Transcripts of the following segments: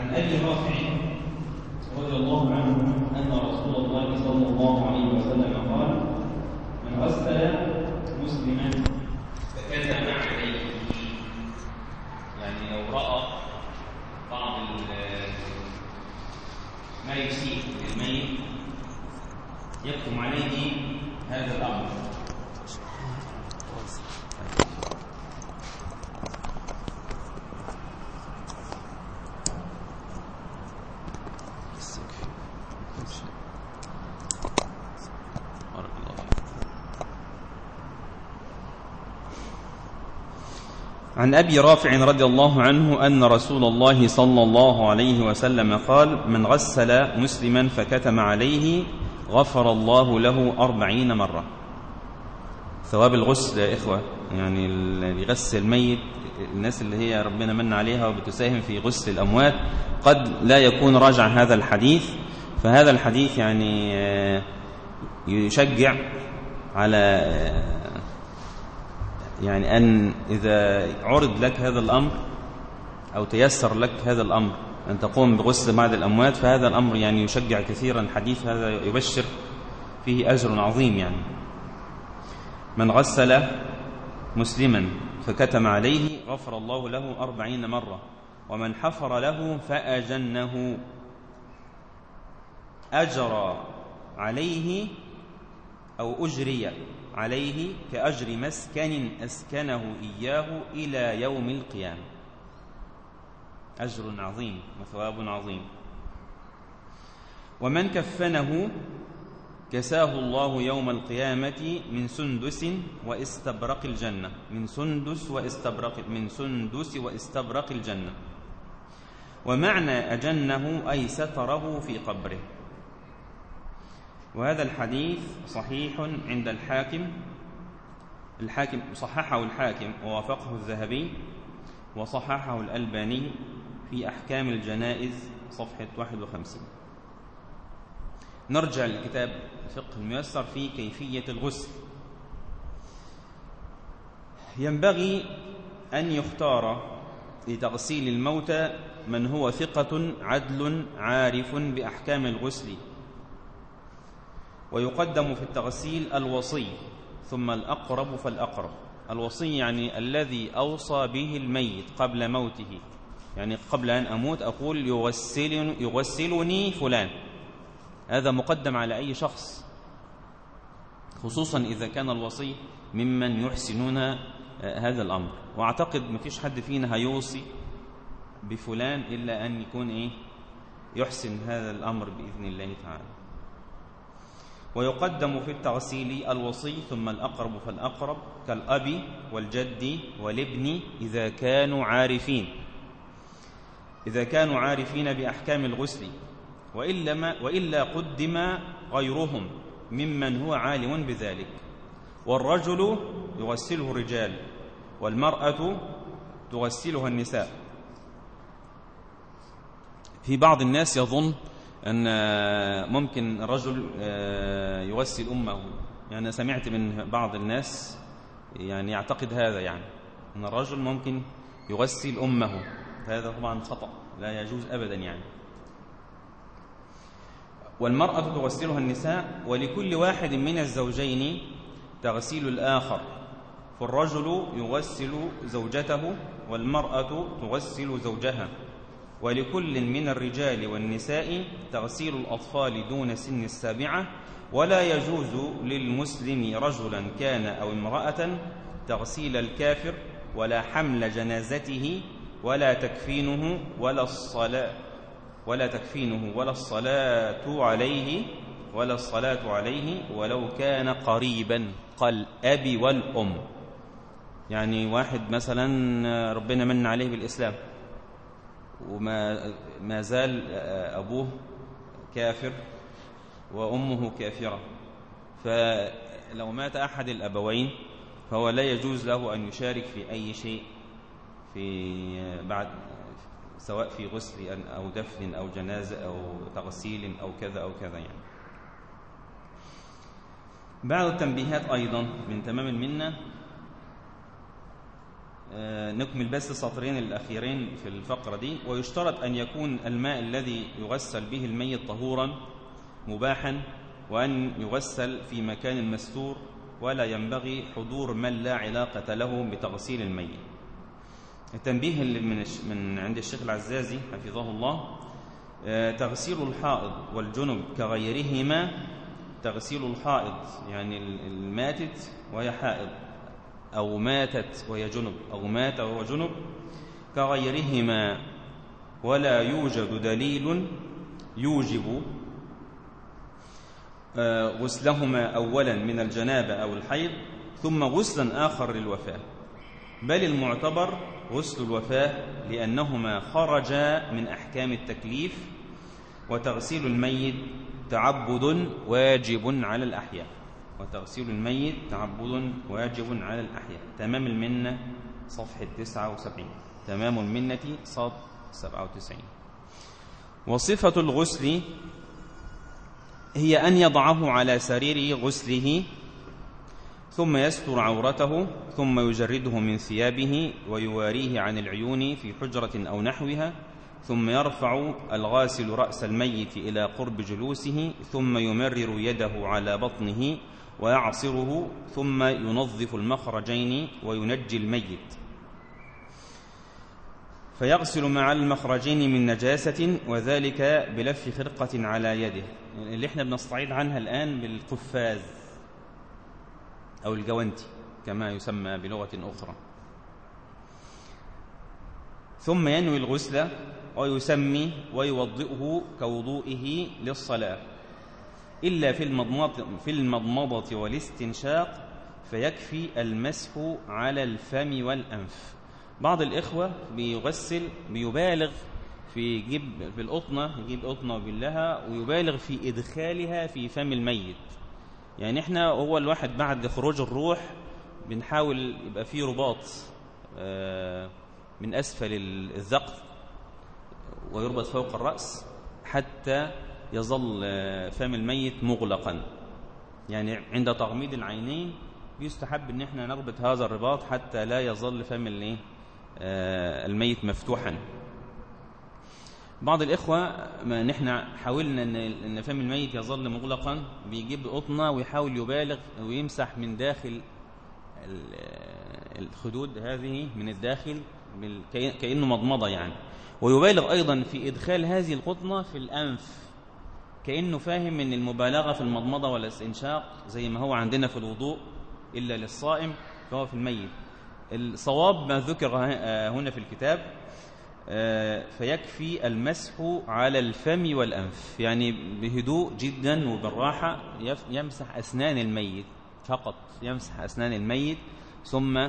عن أبي رافع رضي الله عنه أن رسول الله صلى الله عليه وسلم قال من غسل مسلما فكتم عليه يعني لو رأى بعض ما يسيء للميت يكتم عليه هذا الأمر عن أبي رافع رضي الله عنه أن رسول الله صلى الله عليه وسلم قال من غسل مسلما فكتم عليه غفر الله له أربعين مرة. ثواب الغسل يا إخوة يعني اللي بيغسل الميت الناس اللي هي ربنا من عليها وبتساهم في غسل الأموات قد لا يكون راجع هذا الحديث. فهذا الحديث يعني يشجع على يعني أن إذا عرض لك هذا الأمر أو تيسر لك هذا الأمر أن تقوم بغسل بعض الأموات فهذا الأمر يعني يشجع كثيرا. الحديث هذا يبشر فيه أجر عظيم يعني. من غسل مسلما فكتم عليه غفر الله له أربعين مرة ومن حفر له فأجنه. أجرى عليه أو أجري عليه كأجر مسكن أسكنه إياه إلى يوم القيامة. أجر عظيم وثواب عظيم. ومن كفنه كساه الله يوم القيامة من سندس واستبرق الجنة. من سندس واستبرق من سندس واستبرق الجنة. ومعنى أجنه أي ستره في قبره. وهذا الحديث صحيح عند الحاكم. الحاكم صححه الحاكم ووافقه الذهبي وصححه الألباني في أحكام الجنائز صفحة 51 نرجع لكتاب الفقه الميسر في كيفية الغسل. ينبغي أن يختار لتغسيل الموتى من هو ثقة عدل عارف بأحكام الغسل. ويقدم في التغسيل الوصي ثم الأقرب فالأقرب. الوصي يعني الذي أوصى به الميت قبل موته. يعني قبل أن أموت أقول يغسل يغسلني فلان. هذا مقدم على أي شخص. خصوصا إذا كان الوصي ممن يحسنون هذا الأمر. وأعتقد ما فيش حد فينا هيوصي بفلان إلا أن يكون إيه؟ يحسن هذا الأمر بإذن الله تعالى. ويقدم في التغسيل الوصي ثم الأقرب فالأقرب كالأب والجد والابن إذا كانوا عارفين. إذا كانوا عارفين بأحكام الغسل وإلا, وإلا قدم غيرهم ممن هو عالم بذلك. والرجل يغسله الرجال والمرأة تغسلها النساء. في بعض الناس يظن أن ممكن الرجل يغسل أمه. يعني سمعت من بعض الناس يعني يعتقد هذا يعني أن الرجل ممكن يغسل أمه. هذا طبعا خطأ لا يجوز أبدا يعني. والمرأة تغسلها النساء ولكل واحد من الزوجين تغسيل الآخر. فالرجل يغسل زوجته والمرأة تغسل زوجها. ولكل من الرجال والنساء تغسيل الأطفال دون سن السابعة ولا يجوز للمسلم رجلا كان أو امرأة تغسيل الكافر ولا حمل جنازته ولا تكفينه ولا الصلاة ولا تكفينه ولا الصلاة عليه ولا الصلاة عليه ولو كان قريبا كالأب والأم. يعني واحد مثلا ربنا من عليه بالإسلام. وما ما زال أبوه كافر وأمه كافرة. فلو مات أحد الأبوين فهو لا يجوز له أن يشارك في أي شيء في بعد سواء في غسل أو دفن أو جنازة أو تغسيل أو كذا أو كذا يعني. بعض التنبيهات أيضا من تمام المنة نكمل بس السطرين الأخيرين في الفقرة دي. ويشترط أن يكون الماء الذي يغسل به الميت طهورا مباحا وأن يغسل في مكان مستور ولا ينبغي حضور من لا علاقة له بتغسيل الميت. التنبيه من من عند الشيخ العزازي حفظه الله آه، تغسيل الحائض والجنب كغيرهما تغسيل الحائض يعني الماتت وهي حائض. أو ماتت وهي جنب أو مات وهو جنب كغيرهما. ولا يوجد دليل يوجب آه، غسلهما أولا من الجنابة أو الحيض ثم غسلا آخر للوفاة. بل المعتبر غسل الوفاة لأنهما خرجا من أحكام التكليف وتغسيل الميت تعبد واجب على الأحياء. وتغسيل الميت تعبد واجب على الأحياء. تمام المنة صفحة 79 تمام المنة صاد 97 وصفة الغسل هي أن يضعه على سرير غسله ثم يستر عورته ثم يجرده من ثيابه ويواريه عن العيون في حجرة أو نحوها ثم يرفع الغاسل رأس الميت إلى قرب جلوسه ثم يمرر يده على بطنه ويعصره ثم ينظف المخرجين وينجي الميت. فيغسل مع المخرجين من نجاسة وذلك بلف خرقة على يده. اللي إحنا بنستعيد عنها الآن بالقفاز أو الجوانتي كما يسمى بلغة أخرى. ثم ينوي الغسل ويسمي ويوضئه كوضوئه للصلاة. إلا في المضمضة, في المضمضة والاستنشاق فيكفي المسح على الفم والأنف. بعض الإخوة بيغسل بيبالغ في يجيب في القطنة يجيب قطنة وبلها ويبالغ في إدخالها في فم الميت. يعني إحنا هو الواحد بعد خروج الروح بنحاول يبقى فيه رباط آه، من أسفل الذقن ويربط فوق الرأس حتى يظل آه، فم الميت مغلقا. يعني عند تغميض العينين يستحب إن إحنا نربط هذا الرباط حتى لا يظل فم آه، الميت مفتوحا. بعض الإخوة ما نحن حاولنا أن فم الميت يظل مغلقا بيجيب قطنة ويحاول يبالغ ويمسح من داخل الخدود هذه من الداخل كأنه مضمضة يعني. ويبالغ أيضا في إدخال هذه القطنة في الأنف. كأنه فاهم أن المبالغة في المضمضة والاستنشاق زي ما هو عندنا في الوضوء إلا للصائم فهو في الميت. الصواب ما ذكر هنا في الكتاب آه، فيكفي المسح على الفم والأنف يعني بهدوء جدا وبالراحة يمسح أسنان الميت فقط يمسح أسنان الميت ثم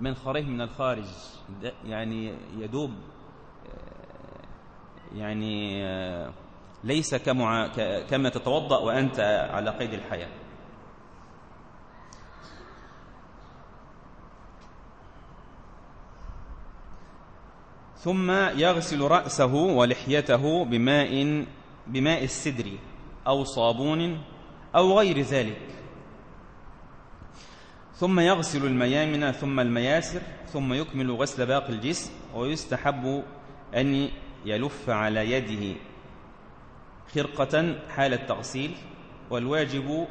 من خريه من الخارج يعني يدوب آه، يعني ليس كما تتوضأ وأنت على قيد الحياة. ثم يغسل رأسه ولحيته بماء بماء السدر أو صابون أو غير ذلك. ثم يغسل الميامن ثم المياسر ثم يكمل غسل باقي الجسم ويستحب أن يلف على يده. خرقة حال التغسيل والواجب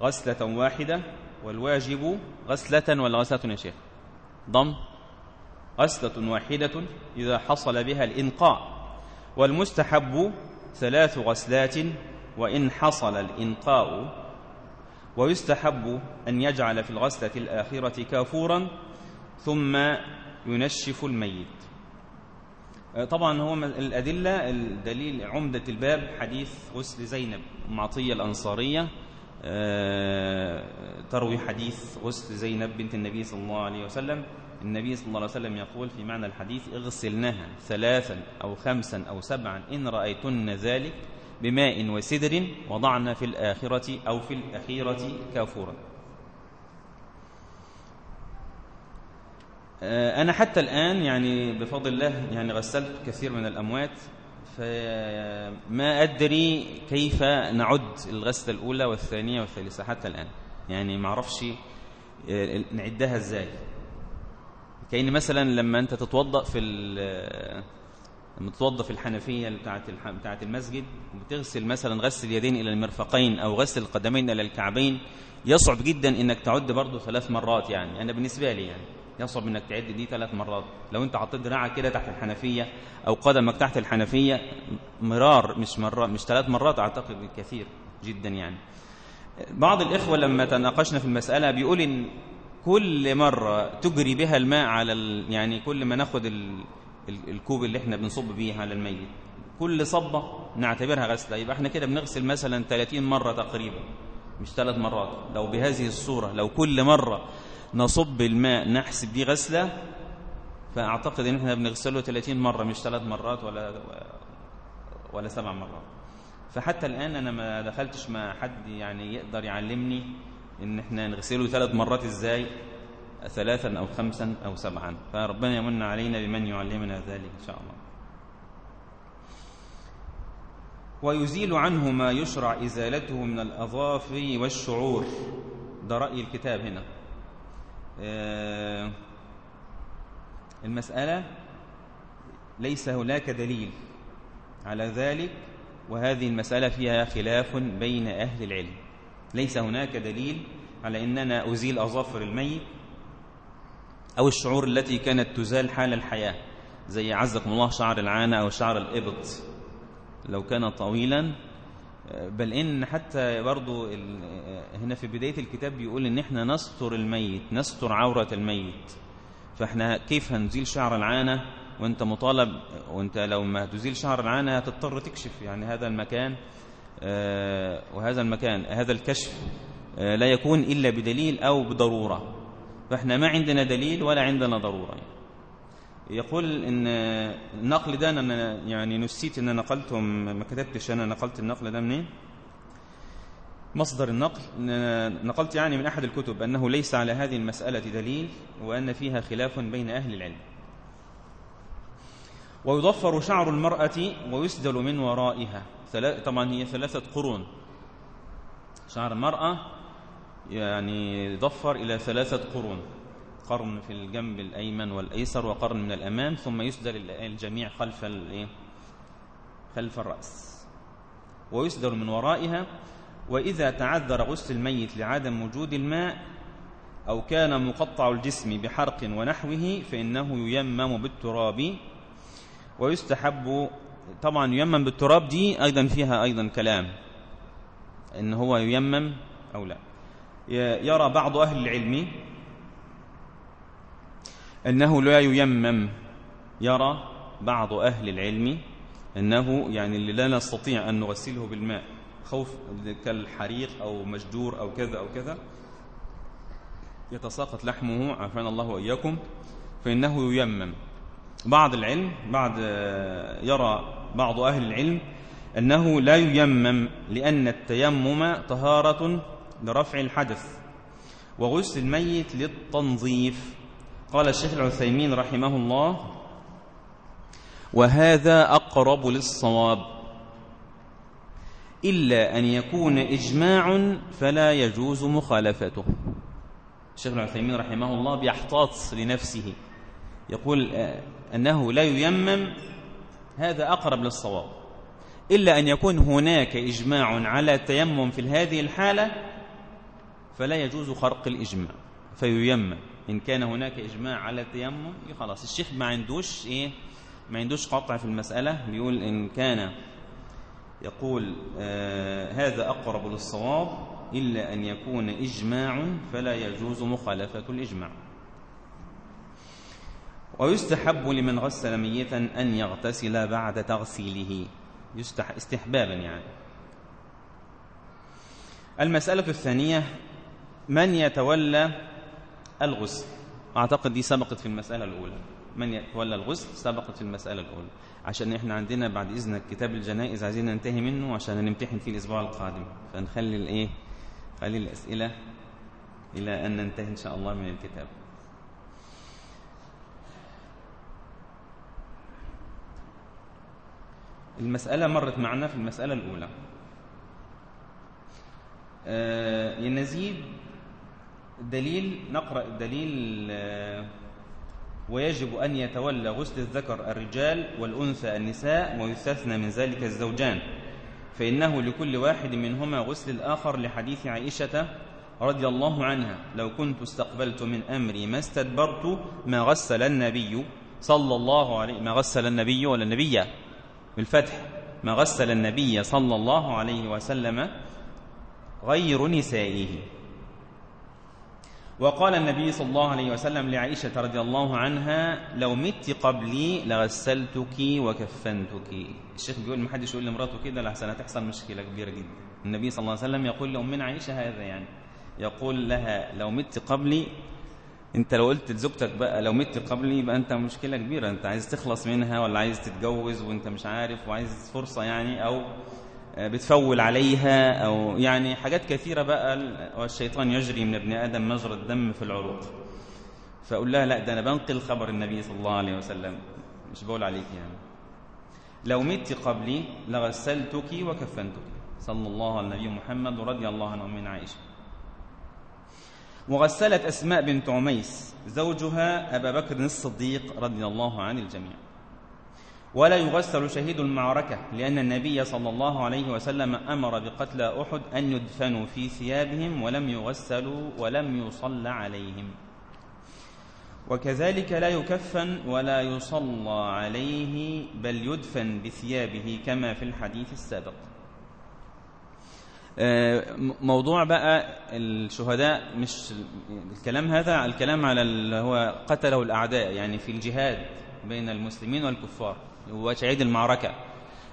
غسلة واحدة والواجب غسلة ولا غسلة يا شيخ. ضم. غسلة واحدة إذا حصل بها الإنقاء. والمستحب ثلاث غسلات وإن حصل الإنقاء. ويستحب أن يجعل في الغسلة الآخرة كافورا ثم ينشف الميت. طبعا هو الأدلة الدليل عمدة الباب حديث غسل زينب معطية الأنصارية آه، تروي حديث غسل زينب بنت النبي صلى الله عليه وسلم. النبي صلى الله عليه وسلم يقول في معنى الحديث اغسلنها ثلاثا أو خمسا أو سبعا إن رأيتن ذلك بماء وسدر وضعنا في الآخرة أو في الأخيرة كافورا. أنا حتى الآن يعني بفضل الله يعني غسلت كثير من الأموات فما أدري كيف نعد الغسلة الأولى والثانية والثالثة حتى الآن. يعني ما أعرفش آه، نعدها إزاي. كأن مثلا لما أنت تتوضأ في لما تتوضأ في الحنفية بتاعة بتاعة المسجد وبتغسل مثلا غسل اليدين إلى المرفقين أو غسل القدمين إلى الكعبين يصعب جدا إنك تعد برضه ثلاث مرات يعني. أنا بالنسبة لي يعني. يصعب إنك تعد دي ثلاث مرات. لو أنت حطيت دراعك كده تحت الحنفية أو قدمك تحت الحنفية مرار مش مرات مش ثلاث مرات أعتقد كثير جدا يعني. بعض الإخوة لما تناقشنا في المسألة بيقول إن كل مرة تجري بها الماء على ال... يعني كل ما ناخد ال... الكوب اللي إحنا بنصب بيه على الميت. كل صبة نعتبرها غسلة. يبقى إحنا كده بنغسل مثلا 30 مرة تقريبا مش ثلاث مرات. لو بهذه الصورة لو كل مرة نصب الماء نحسب دي غسلة فأعتقد إن إحنا بنغسله 30 مرة مش ثلاث مرات ولا ولا سبع مرات. فحتى الآن أنا ما دخلتش مع حد يعني يقدر يعلمني إن إحنا نغسله ثلاث مرات إزاي ثلاثا أو خمسا أو سبعا. فربنا يمن علينا بمن يعلمنا ذلك إن شاء الله. ويزيل عنه ما يشرع إزالته من الأظافر والشعور. ده رأي الكتاب هنا. المسألة ليس هناك دليل على ذلك وهذه المسألة فيها خلاف بين أهل العلم. ليس هناك دليل على أننا أزيل أظافر الميت أو الشعور التي كانت تزال حال الحياة زي عزكم الله شعر العانة أو شعر الإبط. لو كان طويلا بل إن حتى برضو هنا في بداية الكتاب بيقول إن إحنا نستر الميت نستر عورة الميت. فإحنا كيف هنزيل شعر العانة وإنت مطالب وإنت لو ما تزيل شعر العانة هتضطر تكشف يعني هذا المكان آه، وهذا المكان هذا الكشف آه، لا يكون إلا بدليل أو بضرورة. فإحنا ما عندنا دليل ولا عندنا ضرورة. يقول إن النقل ده أنا يعني نسيت أن نقلتهم ما كتبتش أنا نقلت النقل ده منين؟ مصدر النقل. نقلت يعني من أحد الكتب أنه ليس على هذه المسألة دليل وأن فيها خلاف بين أهل العلم. ويضفر شعر المرأة ويسدل من ورائها. طبعا هي ثلاثة قرون. شعر المرأة يعني يضفر إلى ثلاثة قرون. قرن في الجنب الأيمن والأيسر وقرن من الأمام ثم يسدل الجميع خلف خلف الرأس. ويسدل من ورائها وإذا تعذر غسل الميت لعدم وجود الماء أو كان مقطع الجسم بحرق ونحوه فإنه ييمم بالتراب. ويستحب طبعا ييمم بالتراب دي أيضا فيها أيضا كلام إن هو ييمم أو لا. يرى بعض أهل العلم أنه لا ييمم. يرى بعض أهل العلم أنه يعني اللي لا نستطيع أن نغسله بالماء خوف كالحريق أو مجدور أو كذا أو كذا يتساقط لحمه عافانا الله وإياكم فإنه ييمم. بعض العلم بعد يرى بعض أهل العلم أنه لا ييمم لأن التيمم طهارة لرفع الحدث وغسل الميت للتنظيف. قال الشيخ العثيمين رحمه الله وهذا أقرب للصواب إلا أن يكون إجماع فلا يجوز مخالفته. الشيخ العثيمين رحمه الله بيحتاط لنفسه يقول أنه لا ييمم هذا أقرب للصواب إلا أن يكون هناك إجماع على التيمم في هذه الحالة فلا يجوز خرق الإجماع فييمم. إن كان هناك إجماع على التيمم خلاص. الشيخ ما عندوش إيه؟ ما عندوش قطع في المسألة. بيقول إن كان يقول آه هذا أقرب للصواب إلا أن يكون إجماع فلا يجوز مخالفة الإجماع. ويستحب لمن غسل ميتا أن يغتسل بعد تغسيله. استحبابا يعني. المسألة الثانية من يتولى الغسل. أعتقد دي سبقت في المسألة الأولى. من يتولى الغسل سبقت في المسألة الأولى. عشان إحنا عندنا بعد إذنك كتاب الجنائز عايزين ننتهي منه عشان نمتحن فيه الأسبوع القادم. فنخلي الإيه خلي الأسئلة إلى أن ننتهي إن شاء الله من الكتاب. المسألة مرت معنا في المسألة الأولى. آه ينزيد دليل نقرأ الدليل آه ويجب أن يتولى غسل الذكر الرجال والأنثى النساء ويستثنى من ذلك الزوجان. فإنه لكل واحد منهما غسل الآخر لحديث عائشة رضي الله عنها. لو كنت استقبلت من أمري ما استدبرت ما غسل النبي صلى الله عليه ما غسل النبي ولا النبي؟ بالفتح. ما غسل النبي صلى الله عليه وسلم غير نسائه. وقال النبي صلى الله عليه وسلم لعائشة رضي الله عنها لو مت قبلي لغسلتك وكفنتك. الشيخ بيقول ما حدش يقول لمراته كده لحسن هتحصل مشكلة كبيرة جدا. النبي صلى الله عليه وسلم يقول لأمنا عائشة هذا يعني. يقول لها لو مت قبلي انت لو قلت لزوجتك بقى لو مت قبلي يبقى انت مشكلة كبيرة انت عايز تخلص منها ولا عايز تتجوز وانت مش عارف وعايز فرصة يعني أو بتفول عليها أو يعني حاجات كثيرة بقى والشيطان يجري من ابن آدم مجرى الدم في العروق. فأقول لها لا ده أنا بنقل خبر النبي صلى الله عليه وسلم. مش بقول عليك يعني. لو مت قبلي لغسلتك وكفنتك. صلى الله على النبي محمد ورضي الله عنه من عائشة. وغسلت أسماء بنت عميس زوجها أبا بكر الصديق رضي الله عن الجميع. ولا يغسل شهيد المعركة لأن النبي صلى الله عليه وسلم أمر بقتل أحد أن يدفنوا في ثيابهم ولم يغسلوا ولم يصلى عليهم. وكذلك لا يكفن ولا يصلى عليه بل يدفن بثيابه كما في الحديث السابق. آه، موضوع بقى الشهداء مش الكلام هذا الكلام على هو قتله الأعداء يعني في الجهاد بين المسلمين والكفار. هو شهيد المعركة.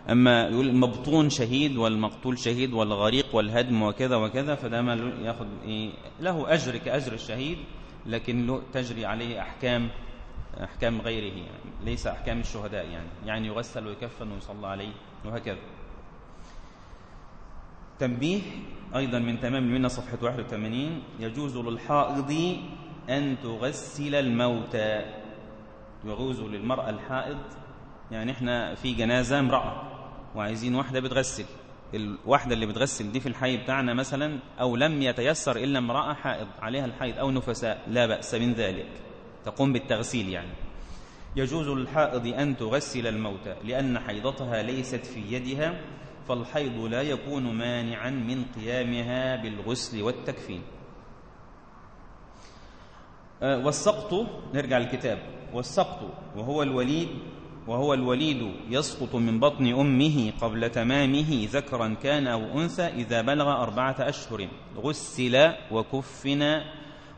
أما يقول المبطون شهيد والمقتول شهيد والغريق والهدم وكذا وكذا فده ما ياخذ إيه له أجر كأجر الشهيد لكن له تجري عليه أحكام أحكام غيره يعني ليس أحكام الشهداء يعني. يعني يغسل ويكفن ويصلى عليه وهكذا. تنبيه أيضا من تمام المنة صفحة 81 يجوز للحائض أن تغسل الموتى. يجوز للمرأة الحائض يعني إحنا في جنازة امرأة وعايزين واحدة بتغسل. الواحدة اللي بتغسل دي في الحي بتاعنا مثلا أو لم يتيسر إلا امرأة حائض عليها الحيض أو نفساء لا بأس من ذلك. تقوم بالتغسيل يعني. يجوز للحائض أن تغسل الموتى لأن حيضتها ليست في يدها فالحيض لا يكون مانعا من قيامها بالغسل والتكفين. آه، والسقط نرجع للكتاب. والسقط وهو الوليد وهو الوليد يسقط من بطن أمه قبل تمامه ذكرا كان أو أنثى إذا بلغ أربعة أشهر غسل وكفن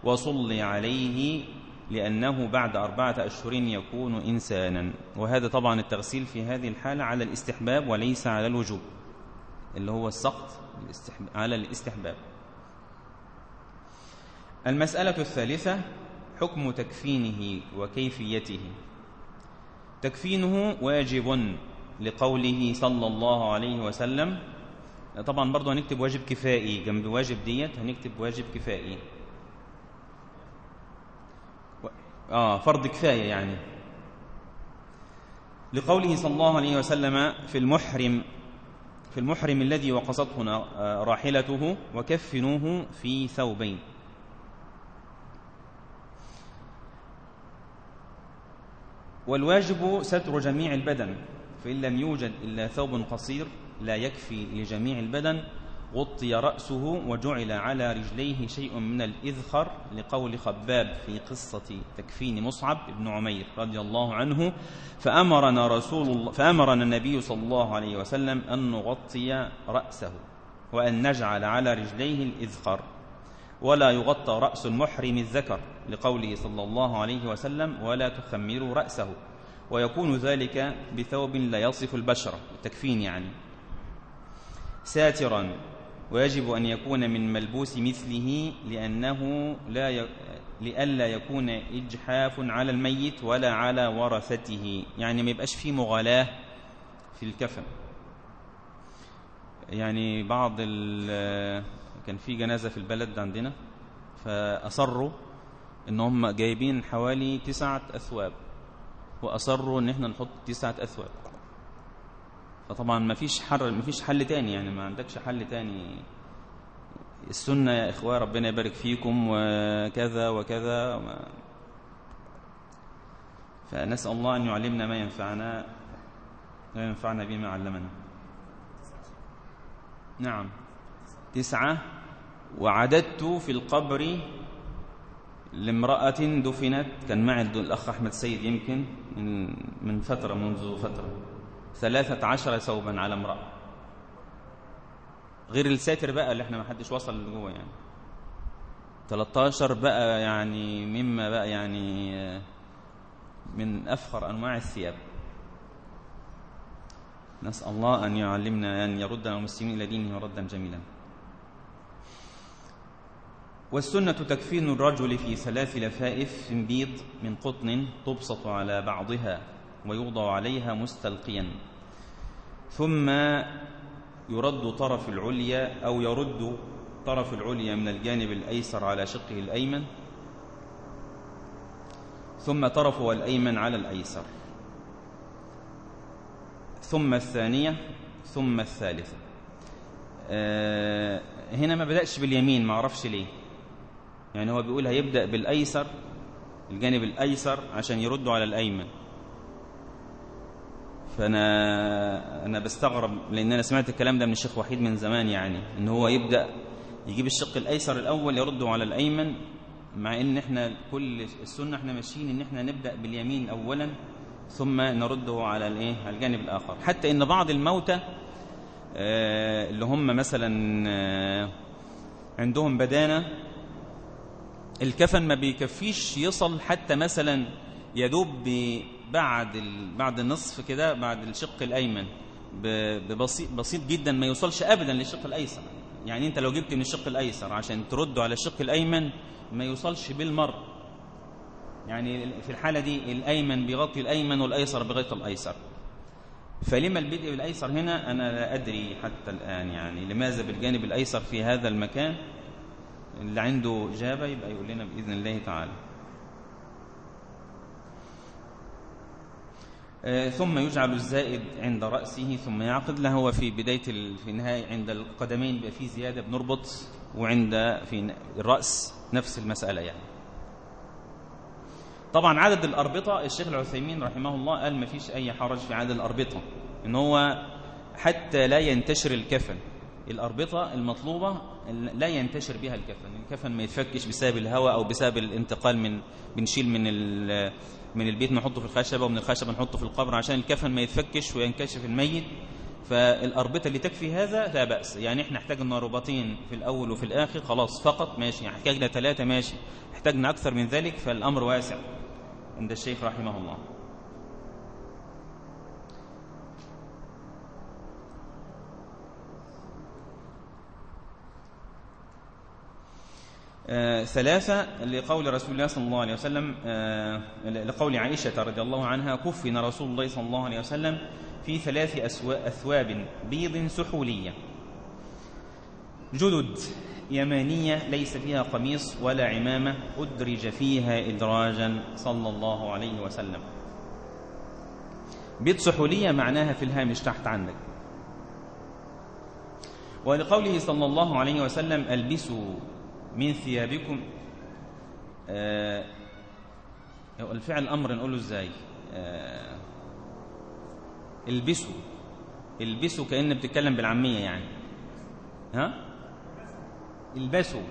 وصلي عليه لأنه بعد أربعة أشهر يكون إنسانا. وهذا طبعا التغسيل في هذه الحالة على الاستحباب وليس على الوجوب اللي هو السقط على الاستحباب. المسألة الثالثة حكم تكفينه وكيفيته. تكفينه واجب لقوله صلى الله عليه وسلم. طبعا برضو هنكتب واجب كفائي جنب واجب ديت هنكتب واجب كفائي. آه فرض كفاية يعني. لقوله صلى الله عليه وسلم في المحرم في المحرم الذي وقصته آه، راحلته وكفنوه في ثوبين. والواجب ستر جميع البدن فإن لم يوجد إلا ثوب قصير لا يكفي لجميع البدن. غطي رأسه وجعل على رجليه شيء من الإذخر لقول خباب في قصة تكفين مصعب بن عمير رضي الله عنه. فأمرنا رسول الله فأمرنا النبي صلى الله عليه وسلم أن نغطي رأسه وأن نجعل على رجليه الإذخر. ولا يغطى رأس المحرم الذكر. لقوله صلى الله عليه وسلم ولا تخمروا رأسه. ويكون ذلك بثوب لا يصف البشرة التكفين يعني. ساترا ويجب أن يكون من ملبوس مثله لأنه لا ي... لئلا يكون إجحاف على الميت ولا على ورثته. يعني ما يبقاش فيه مغالاة في الكفن. يعني بعض ال... كان في جنازة في البلد عندنا فأصروا إن هم جايبين حوالي تسعة أثواب وأصروا إن إحنا نحط تسعة أثواب. فطبعا ما فيش حر ما فيش حل تاني يعني ما عندكش حل تاني. السنة يا إخوة ربنا يبارك فيكم وكذا وكذا فنسأل الله أن يعلمنا ما ينفعنا لا ينفعنا بما علمنا. نعم. تسعة. وعددت في القبر لامرأة دفنت كان معي الأخ أحمد سيد يمكن من فترة منذ فترة ثلاثة عشر ثوبا على امرأة. غير الساتر بقى اللي إحنا ما حدش وصل لجوه يعني. 13 بقى يعني مما بقى يعني من أفخر أنواع الثياب. نسأل الله أن يعلمنا أن يردنا المسلمين إلى دينه ردا جميلا. والسنة تكفين الرجل في ثلاث لفائف بيض من قطن تبسط على بعضها ويوضع عليها مستلقيا. ثم يرد طرف العليا أو يرد طرف العليا من الجانب الأيسر على شقه الأيمن. ثم طرفه الأيمن على الأيسر. ثم الثانية ثم الثالثة. أه هنا ما بدأش باليمين ما عرفش ليه. يعني هو بيقول هيبدأ بالأيسر الجانب الأيسر عشان يردوا على الأيمن. فأنا أنا بستغرب لأن أنا سمعت الكلام ده من الشيخ وحيد من زمان يعني إن هو يبدأ يجيب الشق الأيسر الأول يرده على الأيمن مع إن إحنا كل السنة إحنا ماشيين إن إحنا نبدأ باليمين أولا ثم نرده على الإيه؟ على الجانب الآخر. حتى إن بعض الموتى آه، اللي هم مثلا آه، عندهم بدانة الكفن ما بيكفيش يصل حتى مثلا يدوب بعد بعد النصف كده بعد الشق الأيمن ببسيط بسيط جدا ما يوصلش ابدا للشق الأيسر. يعني أنت لو جبت من الشق الأيسر عشان ترده على الشق الأيمن ما يوصلش بالمر يعني في الحالة دي الأيمن بيغطي الأيمن والأيسر بيغطي الأيسر. فلما البدء بالأيسر هنا أنا لا أدري حتى الآن يعني لماذا بالجانب الأيسر في هذا المكان. اللي عنده إجابة يبقى يقول لنا بإذن الله تعالى. آه، ثم يجعل الزائد عند رأسه ثم يعقد له هو في بداية في النهاية عند القدمين بيبقى فيه زيادة بنربط وعند في الرأس نفس المسألة يعني. طبعا عدد الأربطة الشيخ العثيمين رحمه الله قال ما فيش أي حرج في عدد الأربطة إن هو حتى لا ينتشر الكفن. الأربطة المطلوبة لا ينتشر بها الكفن. الكفن ما يتفكش بسبب الهواء أو بسبب الانتقال من بنشيل من من البيت نحطه في الخشبة ومن الخشبة نحطه في القبر عشان الكفن ما يتفكش وينكشف الميت. فالأربطة اللي تكفي هذا لا بأس. يعني إحنا احتاجنا رباطين في الأول وفي الآخر خلاص فقط ماشي. احتاجنا ثلاثة ماشي. احتاجنا أكثر من ذلك فالأمر واسع. عند الشيخ رحمه الله. ثلاثة لقول رسول الله صلى الله عليه وسلم آه لقول عائشة رضي الله عنها كفن رسول الله صلى الله عليه وسلم في ثلاث أثواب بيض سحولية. جدد يمانية ليس فيها قميص ولا عمامة أدرج فيها إدراجا صلى الله عليه وسلم. بيض سحولية معناها في الهامش تحت عندك. ولقوله صلى الله عليه وسلم ألبسوا من ثيابكم آه الفعل أمر نقوله إزاي؟ آه البسوا البسوا كأن بتتكلم بالعامية يعني. ها؟ البسوا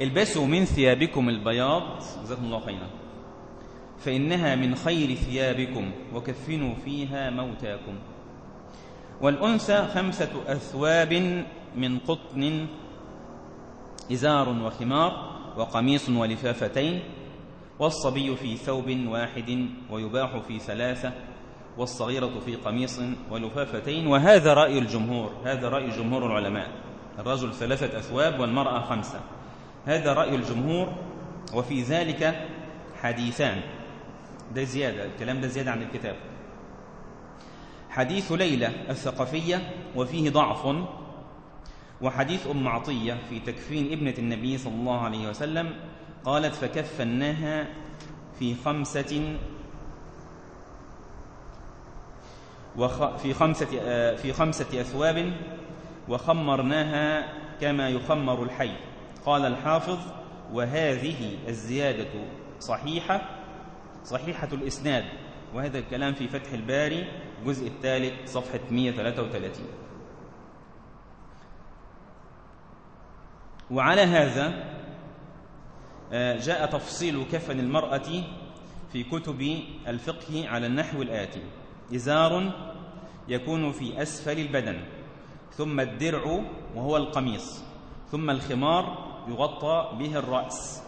البسوا من ثيابكم البياض جزاكم الله خيرا. فإنها من خير ثيابكم وكفنوا فيها موتاكم. والأنثى خمسة أثواب من قطن إزار وخمار وقميص ولفافتين والصبي في ثوب واحد ويباح في ثلاثة والصغيرة في قميص ولفافتين وهذا رأي الجمهور هذا رأي جمهور العلماء. الرجل ثلاثة أثواب والمرأة خمسة. هذا رأي الجمهور وفي ذلك حديثان. ده زيادة الكلام ده زيادة عن الكتاب. حديث ليلى الثقفية وفيه ضعف وحديث أم عطية في تكفين ابنة النبي صلى الله عليه وسلم قالت فكفناها في خمسة وخ في خمسة في خمسة أثواب وخمرناها كما يخمر الحي. قال الحافظ وهذه الزيادة صحيحة صحيحة الإسناد. وهذا الكلام في فتح الباري الجزء الثالث صفحة 133 وعلى هذا آه، جاء تفصيل كفن المرأة في كتب الفقه على النحو الآتي. إزار يكون في أسفل البدن ثم الدرع وهو القميص ثم الخمار يغطى به الرأس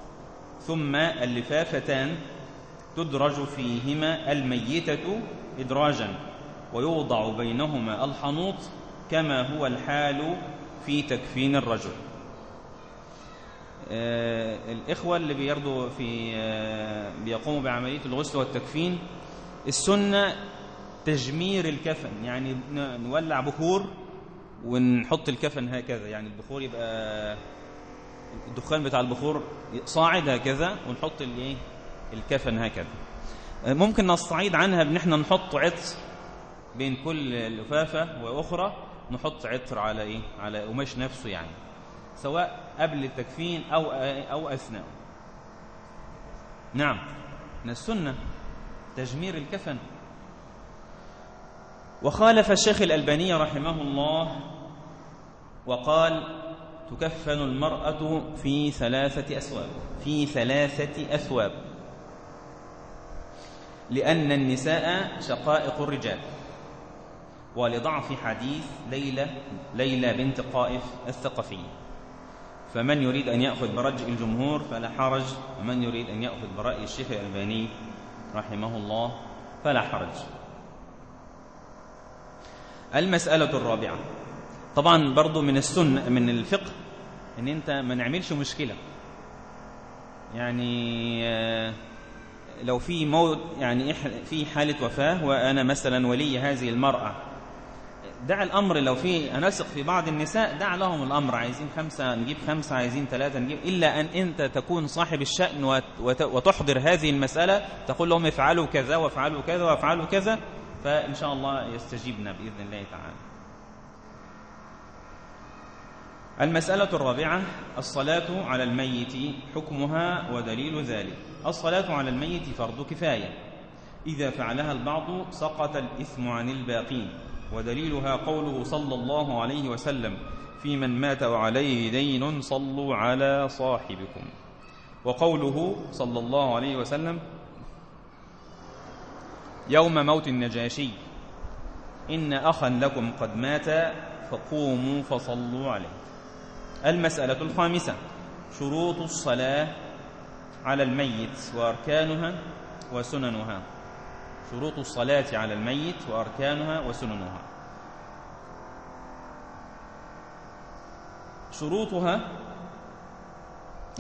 ثم اللفافتان تدرج فيهما الميتة إدراجا ويوضع بينهما الحنوط كما هو الحال في تكفين الرجل. الإخوة اللي بيرضوا في آه بيقوموا بعملية الغسل والتكفين السنة تجمير الكفن يعني نولع بخور ونحط الكفن هكذا يعني البخور يبقى الدخان بتاع البخور صاعد هكذا ونحط الايه الكفن هكذا. ممكن نستعيد عنها بإن إحنا نحط عطر بين كل لفافة وأخرى نحط عطر على إيه على قماش نفسه يعني. سواء قبل التكفين أو أو أثناء. نعم. من السنة تجمير الكفن. وخالف الشيخ الألباني رحمه الله وقال تكفن المرأة في ثلاثة أثواب. في ثلاثة أثواب. لأن النساء شقائق الرجال. ولضعف حديث ليلى ليلى بنت قائف الثقفية فمن يريد أن يأخذ برجع الجمهور فلا حرج ومن يريد أن يأخذ برأي الشيخ الألباني رحمه الله فلا حرج. المسألة الرابعة. طبعا برضو من السنة من الفقه إن أنت ما نعملش مشكلة. يعني آه، لو في موت يعني في حالة وفاة وأنا مثلا ولي هذه المرأة دع الأمر لو في أنسق في بعض النساء دع لهم الأمر. عايزين خمسة نجيب خمسة عايزين ثلاثة نجيب. إلا أن أنت تكون صاحب الشأن وتحضر هذه المسألة تقول لهم افعلوا كذا وافعلوا كذا وافعلوا كذا فإن شاء الله يستجيبنا بإذن الله تعالى. المسألة الرابعة الصلاة على الميت حكمها ودليل ذلك. الصلاة على الميت فرض كفاية. إذا فعلها البعض سقط الإثم عن الباقين. ودليلها قوله صلى الله عليه وسلم في من مات وعليه دين صلوا على صاحبكم. وقوله صلى الله عليه وسلم يوم موت النجاشي إن أخا لكم قد مات فقوموا فصلوا عليه. المسألة الخامسة شروط الصلاة على الميت وأركانها وسننها. شروط الصلاة على الميت وأركانها وسننها. شروطها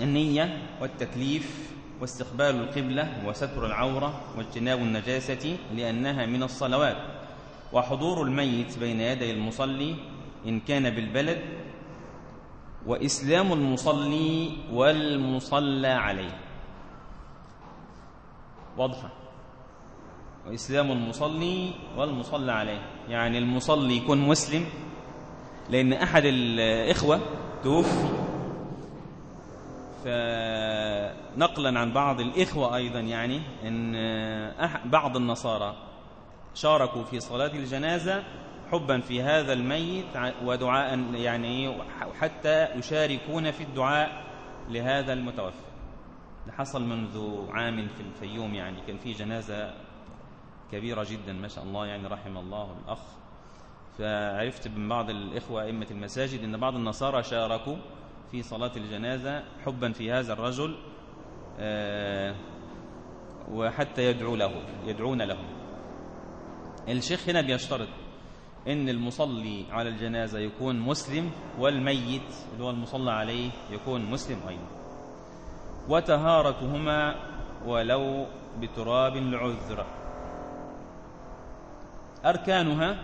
النية والتكليف واستقبال القبلة وستر العورة واجتناب النجاسة لأنها من الصلوات. وحضور الميت بين يدي المصلي إن كان بالبلد وإسلام المصلي والمصلى عليه. واضحة؟ وإسلام المصلي والمصلى عليه. يعني المصلي يكون مسلم لأن أحد الإخوة توفي. فنقلا عن بعض الإخوة أيضا يعني أن بعض النصارى شاركوا في صلاة الجنازة حبا في هذا الميت ودعاء يعني حتى يشاركون في الدعاء لهذا المتوفى حصل منذ عام في الفيوم يعني كان في جنازة كبيرة جدا ما شاء الله يعني رحم الله الأخ. فعرفت من بعض الإخوة أئمة المساجد أن بعض النصارى شاركوا في صلاة الجنازة حبا في هذا الرجل آه، وحتى يدعو له يدعون له. الشيخ هنا بيشترط إن المصلي على الجنازة يكون مسلم والميت اللي هو المصلى عليه يكون مسلم أيضا. وتهارتهما ولو بتراب العذر. أركانها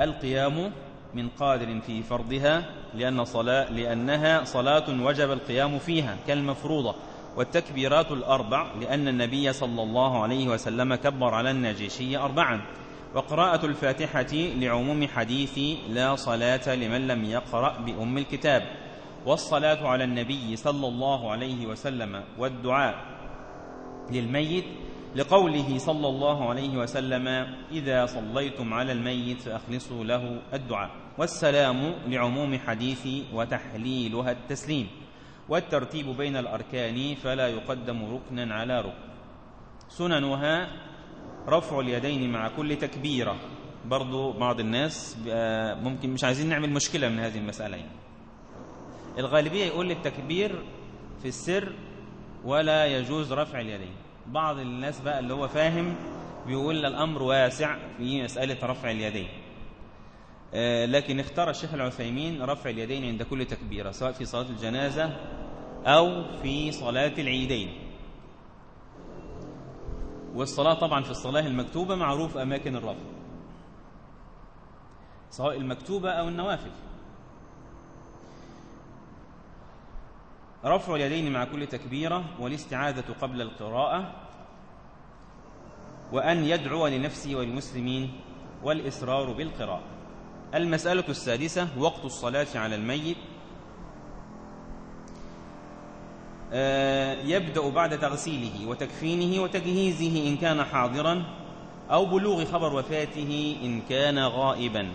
القيام من قادر في فرضها لأن صلاة لأنها صلاة وجب القيام فيها كالمفروضة والتكبيرات الأربع لأن النبي صلى الله عليه وسلم كبر على النجيشي أربعا. وقراءة الفاتحة لعموم حديث لا صلاة لمن لم يقرأ بأم الكتاب. والصلاة على النبي صلى الله عليه وسلم والدعاء للميت لقوله صلى الله عليه وسلم إذا صليتم على الميت فأخلصوا له الدعاء. والسلام لعموم حديث وتحليلها التسليم. والترتيب بين الأركان فلا يقدم ركنا على ركن. سننها رفع اليدين مع كل تكبيرة. برضو بعض الناس ممكن مش عايزين نعمل مشكلة من هذه المسألة يعني. الغالبية يقول التكبير في السر ولا يجوز رفع اليدين. بعض الناس بقى اللي هو فاهم بيقول الأمر واسع في مسألة رفع اليدين. آه، لكن اختار الشيخ العثيمين رفع اليدين عند كل تكبيرة سواء في صلاة الجنازة أو في صلاة العيدين. والصلاة طبعا في الصلاة المكتوبة معروف أماكن الرفع سواء المكتوبة أو النوافل. رفع اليدين مع كل تكبيرة والاستعاذة قبل القراءة وأن يدعو لنفسه والمسلمين والإسرار بالقراءة. المسألة السادسة وقت الصلاة على الميت. آه، يبدأ بعد تغسيله وتكفينه وتجهيزه إن كان حاضرا أو بلوغ خبر وفاته إن كان غائبا.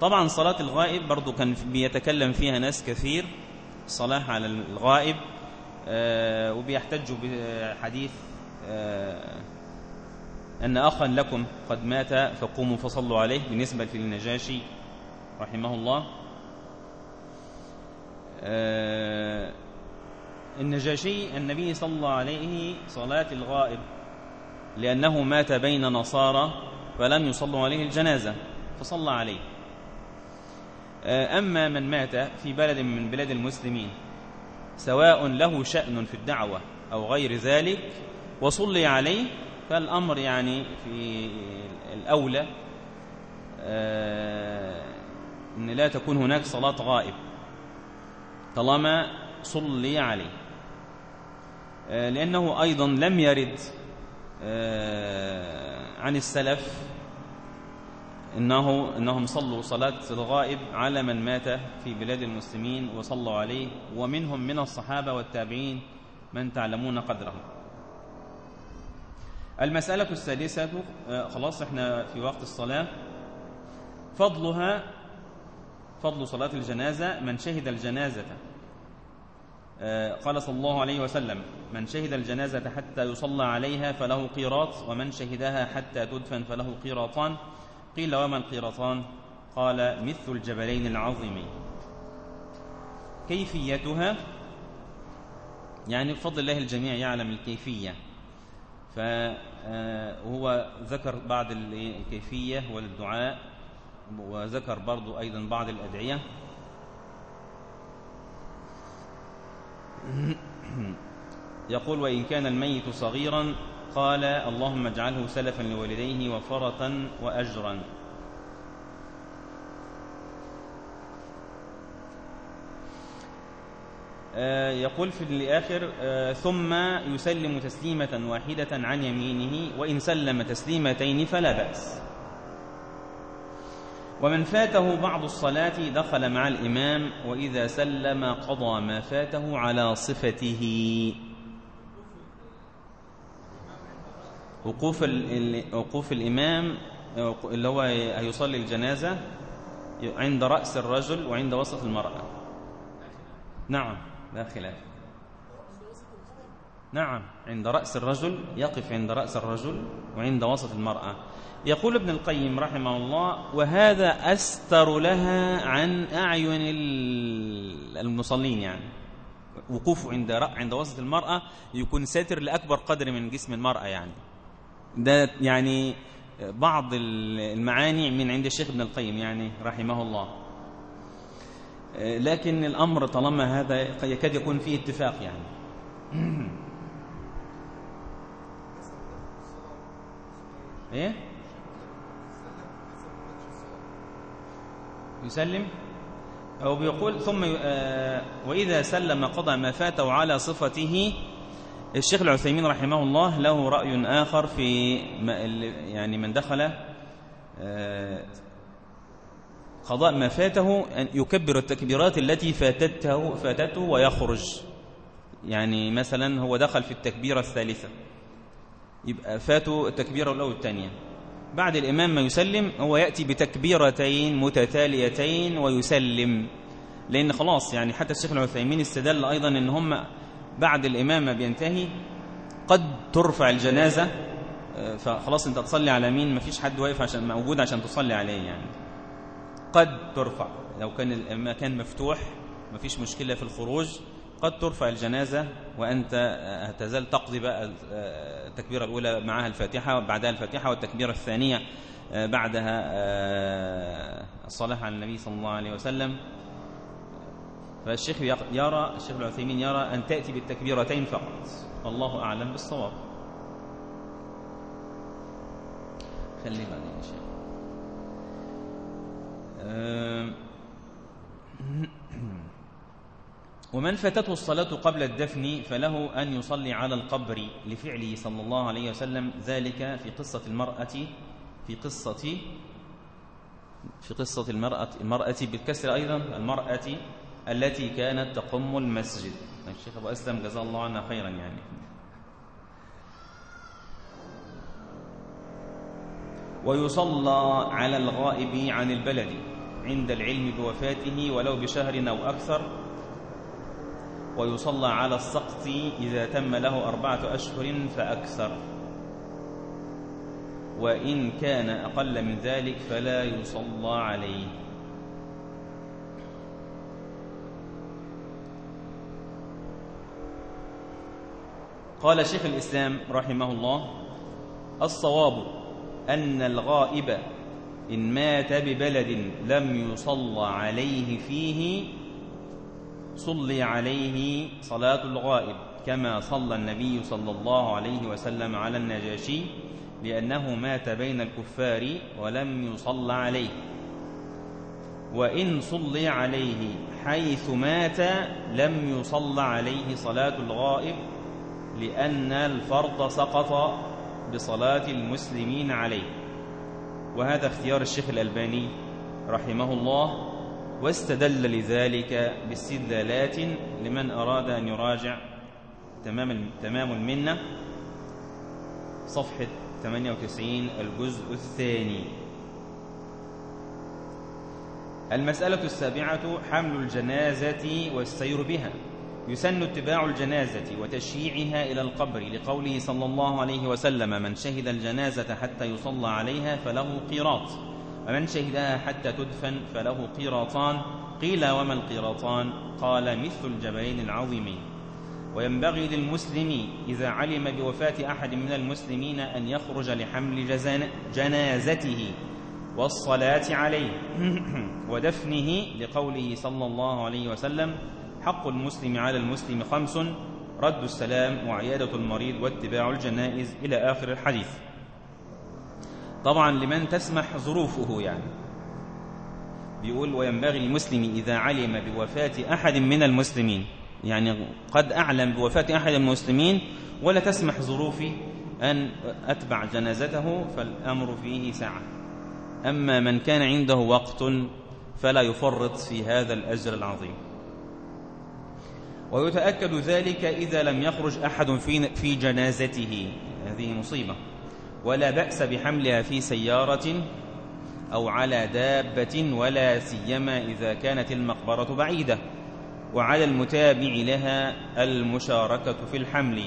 طبعا صلاة الغائب برضو كان بيتكلم فيها ناس كثير. صلاة على الغائب آه، وبيحتجوا بحديث آه، أن أخا لكم قد مات فقوموا فصلوا عليه بالنسبة للنجاشي رحمه الله. آه، النجاشي النبي صلى عليه صلاة الغائب لأنه مات بين نصارى فلم يصلوا عليه الجنازة فصلى عليه. أما من مات في بلد من بلاد المسلمين سواء له شأن في الدعوة أو غير ذلك وصلي عليه فالأمر يعني في الأولى آه، أن لا تكون هناك صلاة غائب طالما صلي عليه. آه، لأنه أيضا لم يرد عن السلف إنه إنهم صلوا صلاة الغائب على من مات في بلاد المسلمين وصلوا عليه ومنهم من الصحابة والتابعين من تعلمون قدره. المسألة السادسة آه، خلاص إحنا في وقت الصلاة. فضلها فضل صلاة الجنازة من شهد الجنازة. آه، قال صلى الله عليه وسلم من شهد الجنازة حتى يصلى عليها فله قيراط ومن شهدها حتى تدفن فله قيراطان. قيل وما القيرطان قال مثل الجبلين العظيمين كيفيتها؟ يعني بفضل الله الجميع يعلم الكيفية. فهو آه، ذكر بعض الكيفية والدعاء وذكر برضو أيضا بعض الأدعية. يقول وإن كان الميت صغيرا قال اللهم اجعله سلفا لوالديه وفرة وأجرا. آه، يقول في الآخر آه، ثم يسلم تسليمة واحدة عن يمينه وإن سلم تسليمتين فلا بأس. ومن فاته بعض الصلاة دخل مع الإمام وإذا سلم قضى ما فاته على صفته. وقوف وقوف الإمام اللي هو هيصلي الجنازة عند رأس الرجل وعند وسط المرأة. نعم لا خلاف. نعم عند رأس الرجل يقف عند رأس الرجل وعند وسط المرأة. يقول ابن القيم رحمه الله وهذا أستر لها عن أعين المصلين يعني. وقوفه عند عند وسط المرأة يكون ساتر لأكبر قدر من جسم المرأة يعني. ده يعني بعض المعاني من عند الشيخ ابن القيم يعني رحمه الله. لكن الأمر طالما هذا يكاد يكون فيه اتفاق يعني. إيه؟ يسلم؟ أو بيقول ثم آه، وإذا سلم قضى ما فاته على صفته الشيخ العثيمين رحمه الله له رأي آخر في يعني من دخل آه، قضاء ما فاته أن يكبر التكبيرات التي فاتته, فاتته ويخرج. يعني مثلا هو دخل في التكبيرة الثالثة. يبقى فاتوا التكبيرة الأولى والثانية. بعد الإمام ما يسلم هو يأتي بتكبيرتين متتاليتين ويسلم. لأن خلاص يعني حتى الشيخ العثيمين استدل أيضا أن هم بعد الإمام ما بينتهي قد ترفع الجنازة آه، فخلاص أنت تصلي على مين؟ ما فيش حد واقف عشان موجود عشان تصلي عليه يعني. قد ترفع لو كان المكان مفتوح ما فيش مشكلة في الخروج قد ترفع الجنازة وأنت آه، تزال تقضي بقى آه، التكبيرة الأولى معها الفاتحة وبعدها الفاتحة والتكبيرة الثانية بعدها الصلاة على النبي صلى الله عليه وسلم. فالشيخ يرى الشيخ العثيمين يرى أن تأتي بالتكبيرتين فقط. والله أعلم بالصواب. خلي بعدين يا شيخ. ومن فاتته الصلاة قبل الدفن فله أن يصلي على القبر لفعله صلى الله عليه وسلم. ذلك في قصة المرأة في قصة في قصة المرأة المرأة بالكسر أيضا المرأة التي كانت تقم المسجد. الشيخ أبو أسلم جزاه الله عنا خيرا يعني. ويصلى على الغائب عن البلد عند العلم بوفاته ولو بشهر أو أكثر. ويصلى على السقط إذا تم له أربعة أشهر فأكثر. وإن كان أقل من ذلك فلا يصلى عليه. قال شيخ الإسلام رحمه الله الصواب أن الغائب إن مات ببلد لم يصلى عليه فيه صلي عليه صلاة الغائب كما صلى النبي صلى الله عليه وسلم على النجاشي لأنه مات بين الكفار ولم يصلى عليه. وإن صلي عليه حيث مات لم يصلى عليه صلاة الغائب لأن الفرض سقط بصلاة المسلمين عليه. وهذا اختيار الشيخ الألباني رحمه الله واستدل لذلك باستدلالات لمن أراد أن يراجع تمام تمام المنة. صفحة 98 الجزء الثاني. المسألة السابعة حمل الجنازة والسير بها. يسن اتباع الجنازة وتشييعها إلى القبر لقوله صلى الله عليه وسلم من شهد الجنازة حتى يصلى عليها فله قيراط ومن شهدها حتى تدفن فله قيراطان. قيل وما القيراطان؟ قال مثل الجبلين العظيمين. وينبغي للمسلم إذا علم بوفاة أحد من المسلمين أن يخرج لحمل جنازته والصلاة عليه ودفنه لقوله صلى الله عليه وسلم حق المسلم على المسلم خمس رد السلام وعيادة المريض واتباع الجنائز إلى آخر الحديث. طبعا لمن تسمح ظروفه يعني. بيقول وينبغي المسلم إذا علم بوفاة أحد من المسلمين. يعني قد أعلم بوفاة أحد المسلمين ولا تسمح ظروفي أن أتبع جنازته فالأمر فيه سعة أما من كان عنده وقت فلا يفرط في هذا الأجر العظيم. ويتأكد ذلك إذا لم يخرج أحد في في جنازته. هذه مصيبة. ولا بأس بحملها في سيارة أو على دابة ولا سيما إذا كانت المقبرة بعيدة. وعلى المتابع لها المشاركة في الحمل.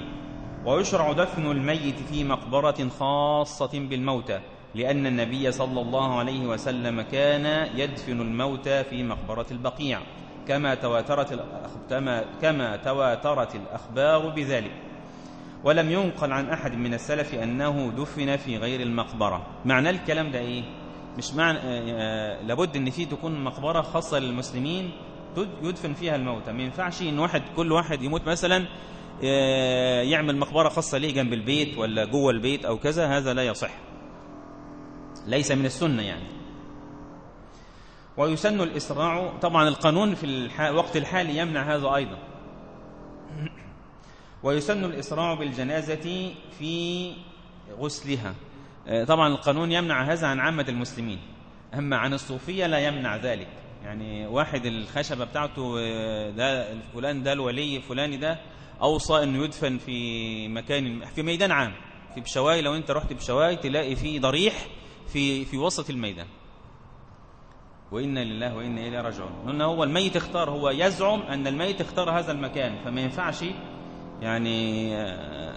ويشرع دفن الميت في مقبرة خاصة بالموتى لأن النبي صلى الله عليه وسلم كان يدفن الموتى في مقبرة البقيع. كما تواترت كما تواترت الأخبار بذلك. ولم ينقل عن أحد من السلف أنه دفن في غير المقبرة. معنى الكلام ده إيه؟ مش معنى آه لابد إن في تكون مقبرة خاصة للمسلمين يدفن فيها الموتى. ما ينفعش إن واحد كل واحد يموت مثلا آه يعمل مقبرة خاصة ليه جنب البيت ولا جوه البيت أو كذا هذا لا يصح. ليس من السنة يعني. ويسن الإسراع. طبعا القانون في الوقت الحالي يمنع هذا أيضا. ويسن الإسراع بالجنازة في غسلها. آه، طبعا القانون يمنع هذا عن عامة المسلمين. أما عن الصوفية لا يمنع ذلك. يعني واحد الخشبة بتاعته آه، ده فلان ده الولي فلاني ده أوصى أنه يدفن في مكان في ميدان عام. في بشواي لو أنت رحت بشواي تلاقي في ضريح في في وسط الميدان. وإنا لله وإنا إليه راجعون. لأن هو الميت اختار هو يزعم أن الميت اختار هذا المكان. فما ينفعش يعني آه،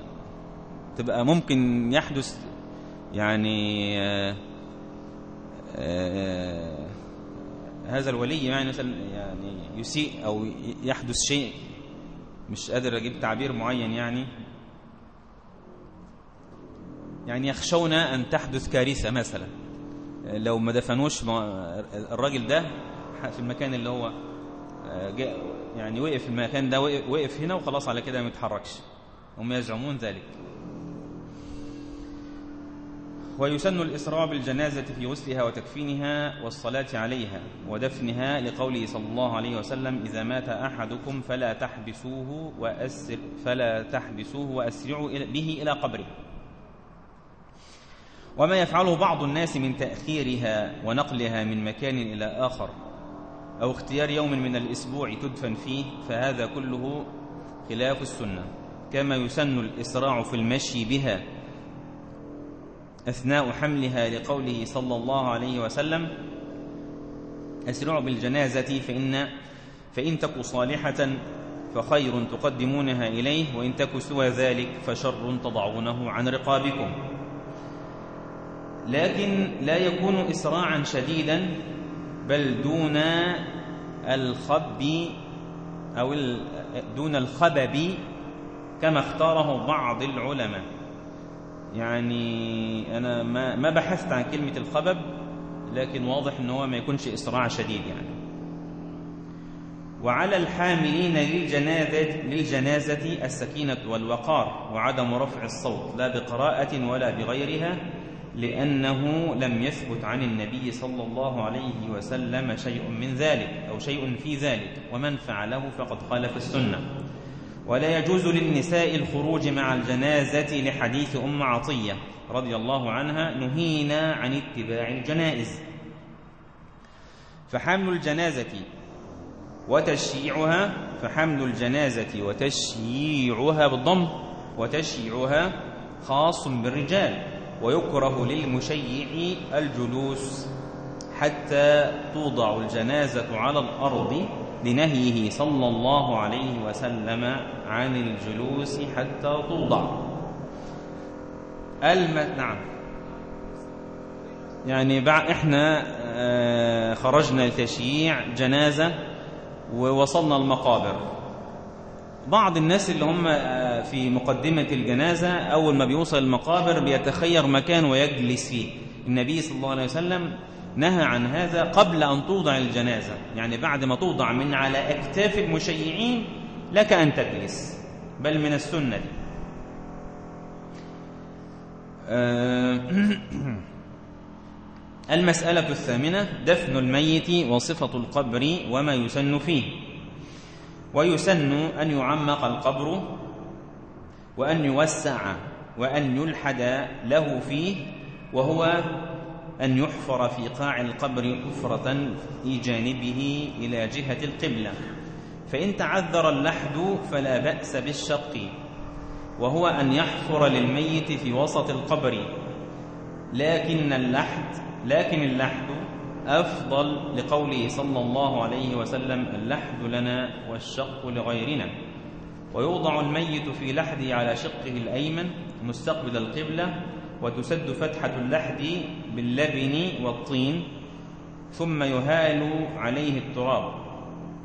تبقى ممكن يحدث يعني آه، آه، هذا الولي يعني مثلا يعني يسيء أو يحدث شيء مش قادر أجيب تعبير معين يعني. يعني يخشون أن تحدث كارثة مثلا. لو ما دفنوش الراجل ده في المكان اللي هو آه، يعني وقف المكان ده وقف هنا وخلاص على كده ما يتحركش. هم يزعمون ذلك. ويسن الإسراع بالجنازة في غسلها وتكفينها والصلاة عليها ودفنها لقوله صلى الله عليه وسلم إذا مات أحدكم فلا تحبسوه وأسر فلا تحبسوه وأسرعوا به إلى قبره. وما يفعله بعض الناس من تأخيرها ونقلها من مكان إلى آخر أو اختيار يوم من الأسبوع تدفن فيه فهذا كله خلاف السنة. كما يسن الإسراع في المشي بها أثناء حملها لقوله صلى الله عليه وسلم أسرعوا بالجنازة فإن فإن تك صالحة فخير تقدمونها إليه وإن تك سوى ذلك فشر تضعونه عن رقابكم. لكن لا يكون إسراعا شديدا بل دون الخب أو دون الخبب كما اختاره بعض العلماء. يعني أنا ما بحثت عن كلمة الخبب لكن واضح أنه ما يكونش إسراع شديد يعني. وعلى الحاملين للجنازة, للجنازة السكينة والوقار وعدم رفع الصوت لا بقراءة ولا بغيرها لأنه لم يثبت عن النبي صلى الله عليه وسلم شيء من ذلك أو شيء في ذلك ومن فعله فقد خالف السنة. ولا يجوز للنساء الخروج مع الجنازة لحديث أم عطية رضي الله عنها نهينا عن اتباع الجنائز. فحمل الجنازة وتشييعها فحمل الجنازة وتشييعها بالضم وتشييعها خاص بالرجال. ويكره للمشيع الجلوس حتى توضع الجنازة على الأرض لنهيه صلى الله عليه وسلم عن الجلوس حتى توضع. الم... نعم. يعني بعد إحنا آه، خرجنا لتشييع جنازة ووصلنا المقابر. بعض الناس اللي هم آه، في مقدمة الجنازة أول ما بيوصل المقابر بيتخير مكان ويجلس فيه. النبي صلى الله عليه وسلم نهى عن هذا قبل أن توضع الجنازة. يعني بعد ما توضع من على أكتاف المشيعين لك أن تجلس بل من السنة. دي. آه، المسألة الثامنة دفن الميت وصفة القبر وما يسن فيه. ويسن أن يعمق القبر وأن يوسع وأن يلحد له فيه وهو أن يحفر في قاع القبر حفرة في جانبه إلى جهة القبلة. فإن تعذر اللحد فلا بأس بالشق وهو أن يحفر للميت في وسط القبر. لكن اللحد لكن اللحد أفضل لقوله صلى الله عليه وسلم اللحد لنا والشق لغيرنا. ويوضع الميت في لحده على شقه الأيمن مستقبل القبلة وتسد فتحة اللحد باللبن والطين ثم يهال عليه التراب.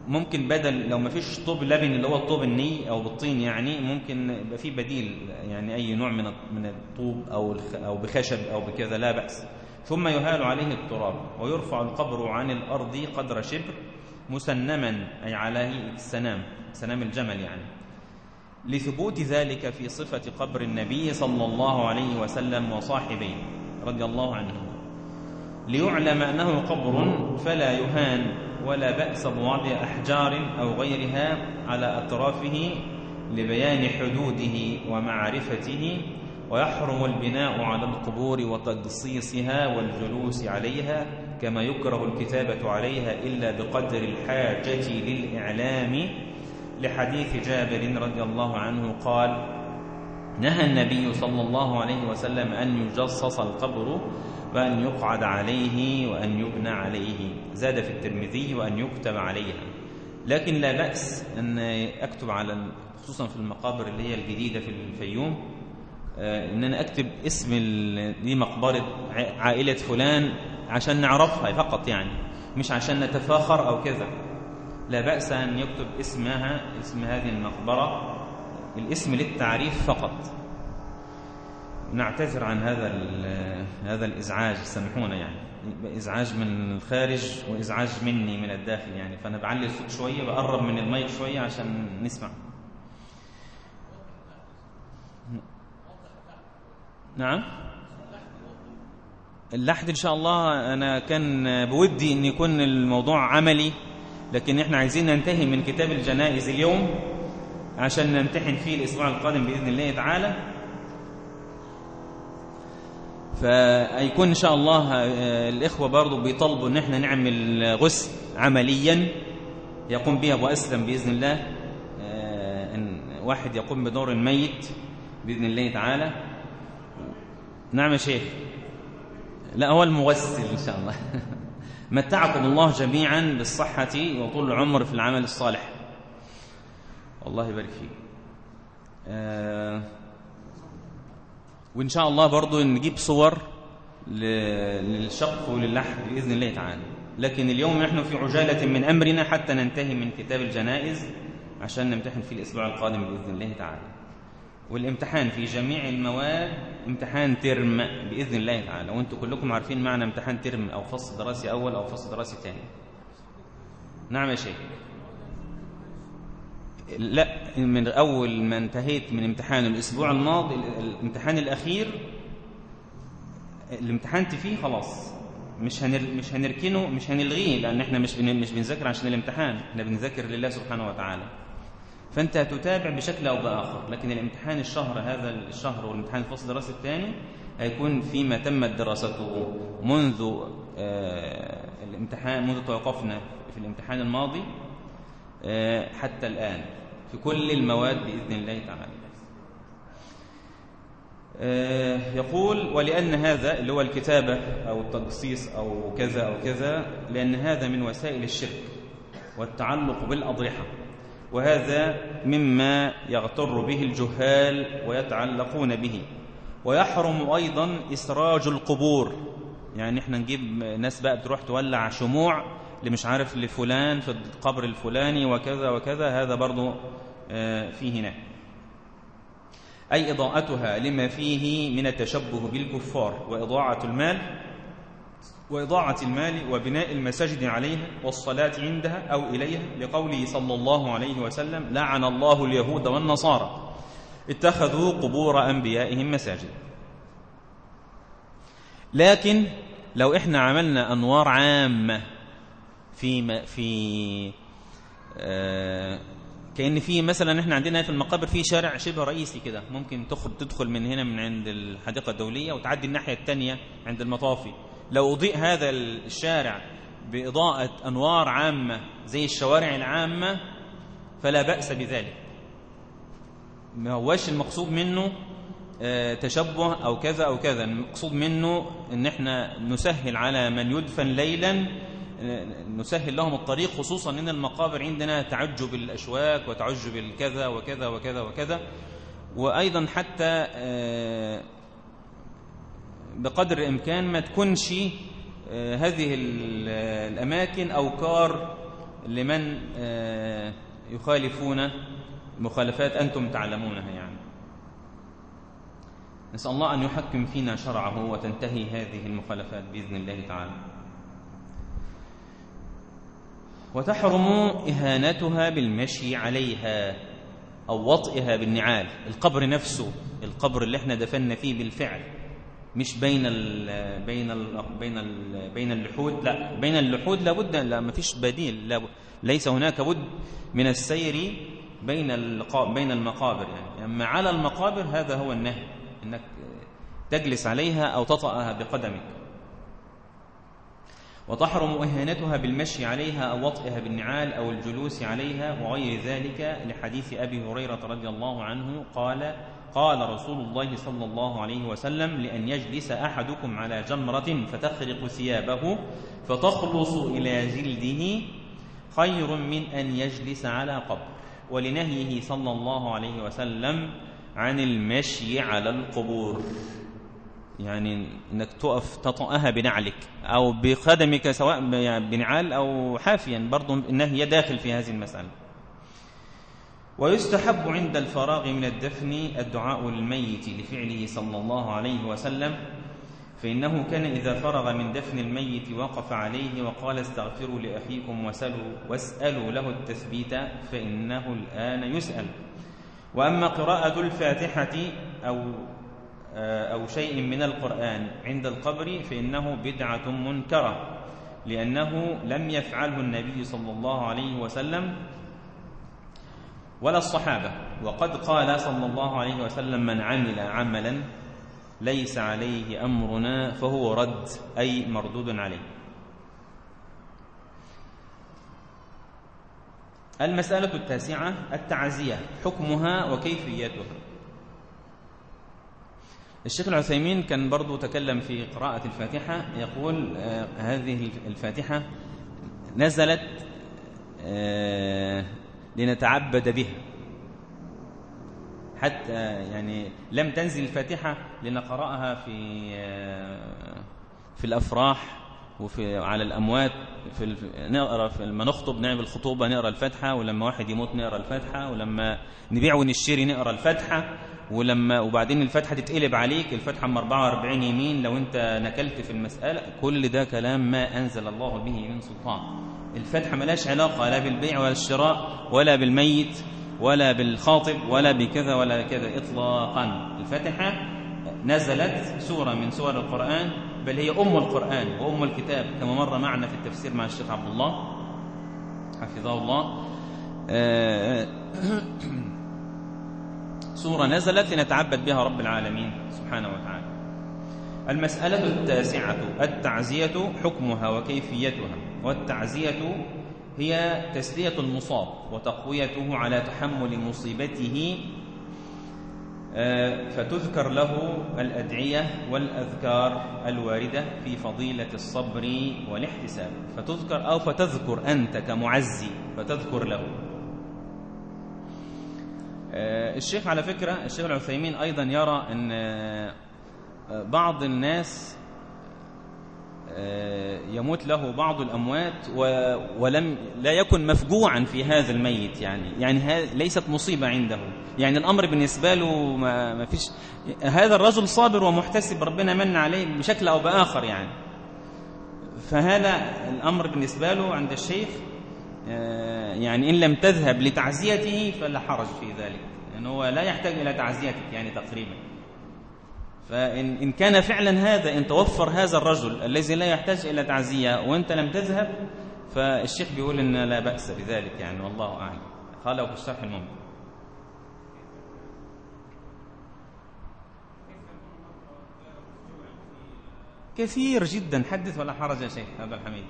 ممكن بدل لو ما فيش طوب لبن اللي هو الطوب الني أو بالطين يعني ممكن يبقى في بديل يعني أي نوع من من الطوب أو أو بخشب أو بكذا لا بأس. ثم يهال عليه التراب ويرفع القبر عن الأرض قدر شبر مسنما أي عليه السنام سنام الجمل يعني. لثبوت ذلك في صفة قبر النبي صلى الله عليه وسلم وصاحبيه رضي الله عنهم ليعلم أنه قبر فلا يهان ولا بأس بوضع أحجار أو غيرها على أطرافه لبيان حدوده ومعرفته ويحرم البناء على القبور وتدصيصها والجلوس عليها كما يكره الكتابة عليها إلا بقدر الحاجة للإعلام. لحديث جابر رضي الله عنه قال نهى النبي صلى الله عليه وسلم أن يجصص القبر وأن يقعد عليه وأن يبنى عليه. زاد في الترمذي وأن يكتب عليها. لكن لا بأس أن أكتب على خصوصا في المقابر اللي هي الجديدة في الفيوم. إن أنا أكتب اسم دي مقبرة عائلة فلان عشان نعرفها فقط يعني مش عشان نتفاخر أو كذا. لا بأس أن يكتب اسمها اسم هذه المقبرة الاسم للتعريف فقط. نعتذر عن هذا هذا الإزعاج سامحونا يعني. إزعاج من الخارج وإزعاج مني من الداخل يعني. فأنا بعلي الصوت شوية بقرب من المايك شوية عشان نسمع. نعم. اللحد إن شاء الله أنا كان بودي إن يكون الموضوع عملي لكن إحنا عايزين ننتهي من كتاب الجنائز اليوم عشان نمتحن فيه الأسبوع القادم بإذن الله تعالى. فيكون إن شاء الله آه، الإخوة برضو بيطلبوا إن إحنا نعمل غسل عمليا يقوم به أبو أسلم بإذن الله آه، إن واحد يقوم بدور الميت بإذن الله تعالى. نعم يا شيخ. لا هو المغسل إن شاء الله. متعكم الله جميعا بالصحة وطول العمر في العمل الصالح. الله يبارك فيك. آه وإن شاء الله برضو نجيب صور للشق وللحد بإذن الله تعالى. لكن اليوم نحن في عجالة من أمرنا حتى ننتهي من كتاب الجنائز عشان نمتحن في الأسبوع القادم بإذن الله تعالى. والامتحان في جميع المواد امتحان ترم بإذن الله تعالى. وأنتم كلكم عارفين معنى امتحان ترم أو فصل دراسي أول أو فصل دراسي ثاني نعم يا شيخ. لا من أول ما انتهيت من امتحان الأسبوع الماضي الامتحان الأخير اللي امتحنت فيه خلاص. مش هنر... مش هنركنه مش هنلغيه لأن إحنا مش بن... مش بنذاكر عشان الامتحان. إحنا بنذاكر لله سبحانه وتعالى. فأنت تتابع بشكل أو بآخر. لكن الامتحان الشهر هذا الشهر والامتحان الفصل الدراسي الثاني هيكون فيما تمت دراسته منذ آه الامتحان منذ توقفنا في الامتحان الماضي آه حتى الآن في كل المواد بإذن الله تعالى. آه يقول ولأن هذا اللي هو الكتابة أو التدصيص أو كذا أو كذا لأن هذا من وسائل الشرك والتعلق بالأضرحة وهذا مما يغتر به الجهال ويتعلقون به. ويحرم أيضا إسراج القبور. يعني إحنا نجيب ناس بقى بتروح تولع شموع اللي مش عارف لفلان في القبر الفلاني وكذا وكذا هذا برضو آه، فيه نهي أي إضاءتها لما فيه من التشبه بالكفار وإضاعة المال وإضاعة المال وبناء المساجد عليها والصلاة عندها أو إليها لقوله صلى الله عليه وسلم لعن الله اليهود والنصارى. اتخذوا قبور أنبيائهم مساجد. لكن لو إحنا عملنا أنوار عامة في في آه كأن في مثلا إحنا عندنا في المقابر في شارع شبه رئيسي كده ممكن تدخل من هنا من عند الحديقة الدولية وتعدي الناحية الثانية عند المطافي. لو أضيء هذا الشارع بإضاءة أنوار عامة زي الشوارع العامة فلا بأس بذلك. ما هوش المقصود منه آه، تشبه أو كذا أو كذا. المقصود منه أن إحنا نسهل على من يدفن ليلا آه، نسهل لهم الطريق خصوصا أن المقابر عندنا تعجب الأشواك وتعجب الكذا وكذا وكذا وكذا. وأيضا حتى آه، بقدر الإمكان ما تكونش آه، هذه الأماكن أوكار لمن آه، يخالفون مخالفات أنتم تعلمونها يعني. نسأل الله أن يحكم فينا شرعه وتنتهي هذه المخالفات بإذن الله تعالى. وتحرم إهانتها بالمشي عليها أو وطئها بالنعال القبر نفسه القبر اللي إحنا دفن فيه بالفعل. مش بين ال بين ال بين ال بين اللحود لا بين اللحود لابد لا فيش بديل لا ليس هناك بد من السير بين بين المقابر يعني. أما على المقابر هذا هو النهي إنك تجلس عليها أو تطأها بقدمك. وتحرم إهانتها بالمشي عليها أو وطئها بالنعال أو الجلوس عليها وغير ذلك لحديث أبي هريرة رضي الله عنه قال قال رسول الله صلى الله عليه وسلم لأن يجلس أحدكم على جمرة فتخرق ثيابه فتخلص إلى جلده خير من أن يجلس على قبر. ولنهيه صلى الله عليه وسلم عن المشي على القبور. يعني إنك تقف تطأها بنعلك أو بقدمك سواء بنعال أو حافيا. برضه النهي داخل في هذه المسألة. ويستحب عند الفراغ من الدفن الدعاء للميت لفعله صلى الله عليه وسلم فإنه كان إذا فرغ من دفن الميت وقف عليه وقال استغفروا لأخيكم وسلوا واسألوا له التثبيت فإنه الآن يسأل. وأما قراءة الفاتحة أو أو شيء من القرآن عند القبر فإنه بدعة منكرة لأنه لم يفعله النبي صلى الله عليه وسلم ولا الصحابة. وقد قال صلى الله عليه وسلم من عمل عملا ليس عليه أمرنا فهو رد أي مردود عليه. المسألة التاسعة التعزية حكمها وكيفيتها. الشيخ العثيمين كان برضو تكلم في قراءة الفاتحة يقول آه هذه الفاتحة نزلت آه لنتعبد بها حتى يعني لم تنزل الفاتحة لنقرأها في آه في الأفراح. وفي على الأموات في نقرأ في لما نخطب نعمل الخطوبة نقرأ الفاتحة ولما واحد يموت نقرأ الفاتحة ولما نبيع ونشتري نقرأ الفاتحة ولما وبعدين الفاتحة تتقلب عليك الفاتحة م 44 يمين لو أنت نكلت في المسألة كل ده كلام ما أنزل الله به من سلطان. الفاتحة ملاش علاقة لا بالبيع ولا الشراء ولا بالميت ولا بالخاطب ولا بكذا ولا كذا إطلاقا. الفاتحة نزلت سورة من سور القرآن بل هي أم القرآن وأم الكتاب كما مر معنا في التفسير مع الشيخ عبد الله حفظه الله. سورة نزلت لنتعبد بها رب العالمين سبحانه وتعالى. المسألة التاسعة التعزية حكمها وكيفيتها والتعزية هي تسلية المصاب وتقويته على تحمل مصيبته فتذكر له الأدعية والأذكار الواردة في فضيلة الصبر والاحتساب. فتذكر أو فتذكر أنت كمعزي فتذكر له. الشيخ على فكرة الشيخ العثيمين أيضا يرى أن بعض الناس يموت له بعض الأموات ولم لا يكن مفجوعا في هذا الميت يعني يعني ليست مصيبة عنده. يعني الأمر بالنسبة له ما, ما فيش هذا الرجل صابر ومحتسب ربنا من عليه بشكل أو بآخر يعني. فهذا الأمر بالنسبة له عند الشيخ يعني إن لم تذهب لتعزيته فلا حرج في ذلك لأنه هو لا يحتاج إلى تعزيتك يعني تقريبا. فإن إن كان فعلا هذا إن توفر هذا الرجل الذي لا يحتاج إلى تعزية وأنت لم تذهب فالشيخ بيقول إن لا بأس بذلك يعني والله أعلم. قاله في الشرح الممتع كثير جدا حدث ولا حرج يا شيخ هذا الحميد.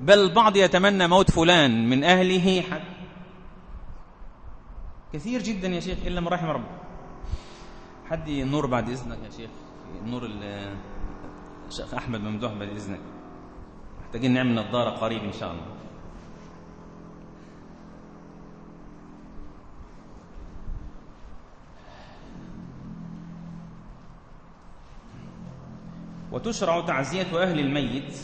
بل البعض يتمنى موت فلان من أهله حد كثير جدا يا شيخ إلا من رحم ربه. حد النور بعد إذنك يا شيخ؟ النور الشيخ أحمد ممدوح بعد إذنك. محتاجين نعمل نظارة قريب إن شاء الله. وتشرع تعزية أهل الميت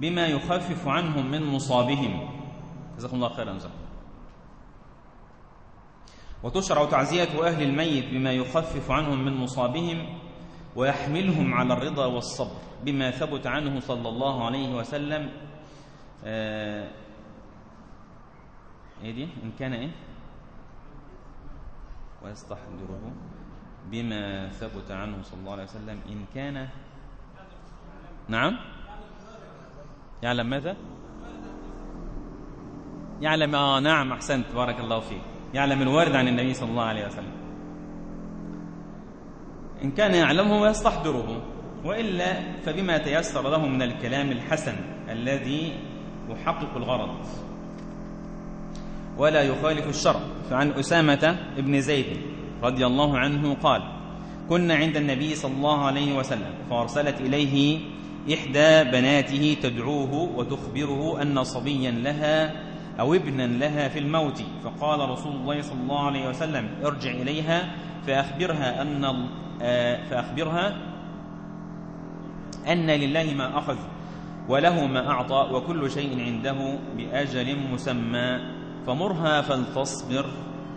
بما يخفف عنهم من مصابهم. جزاكم الله خيرا جزاكم. وتشرع تعزية أهل الميت بما يخفف عنهم من مصابهم ويحملهم على الرضا والصبر بما ثبت عنه صلى الله عليه وسلم. آه إيه دي؟ إن كان إيه؟ ويستحضره بما ثبت عنه صلى الله عليه وسلم. إن كان نعم؟ يعلم ماذا؟ يعلم آه نعم أحسنت بارك الله فيك. يعلم الوارد عن النبي صلى الله عليه وسلم. إن كان يعلمه ويستحضره وإلا فبما تيسر له من الكلام الحسن الذي يحقق الغرض. ولا يخالف الشرع. فعن أسامة بن زيد رضي الله عنه قال كنا عند النبي صلى الله عليه وسلم فأرسلت إليه إحدى بناته تدعوه وتخبره أن صبيا لها أو ابنا لها في الموت. فقال رسول الله صلى الله عليه وسلم ارجع إليها فأخبرها أن آه، فأخبرها أن لله ما أخذ وله ما أعطى وكل شيء عنده بأجل مسمى. فمرها فلتصبر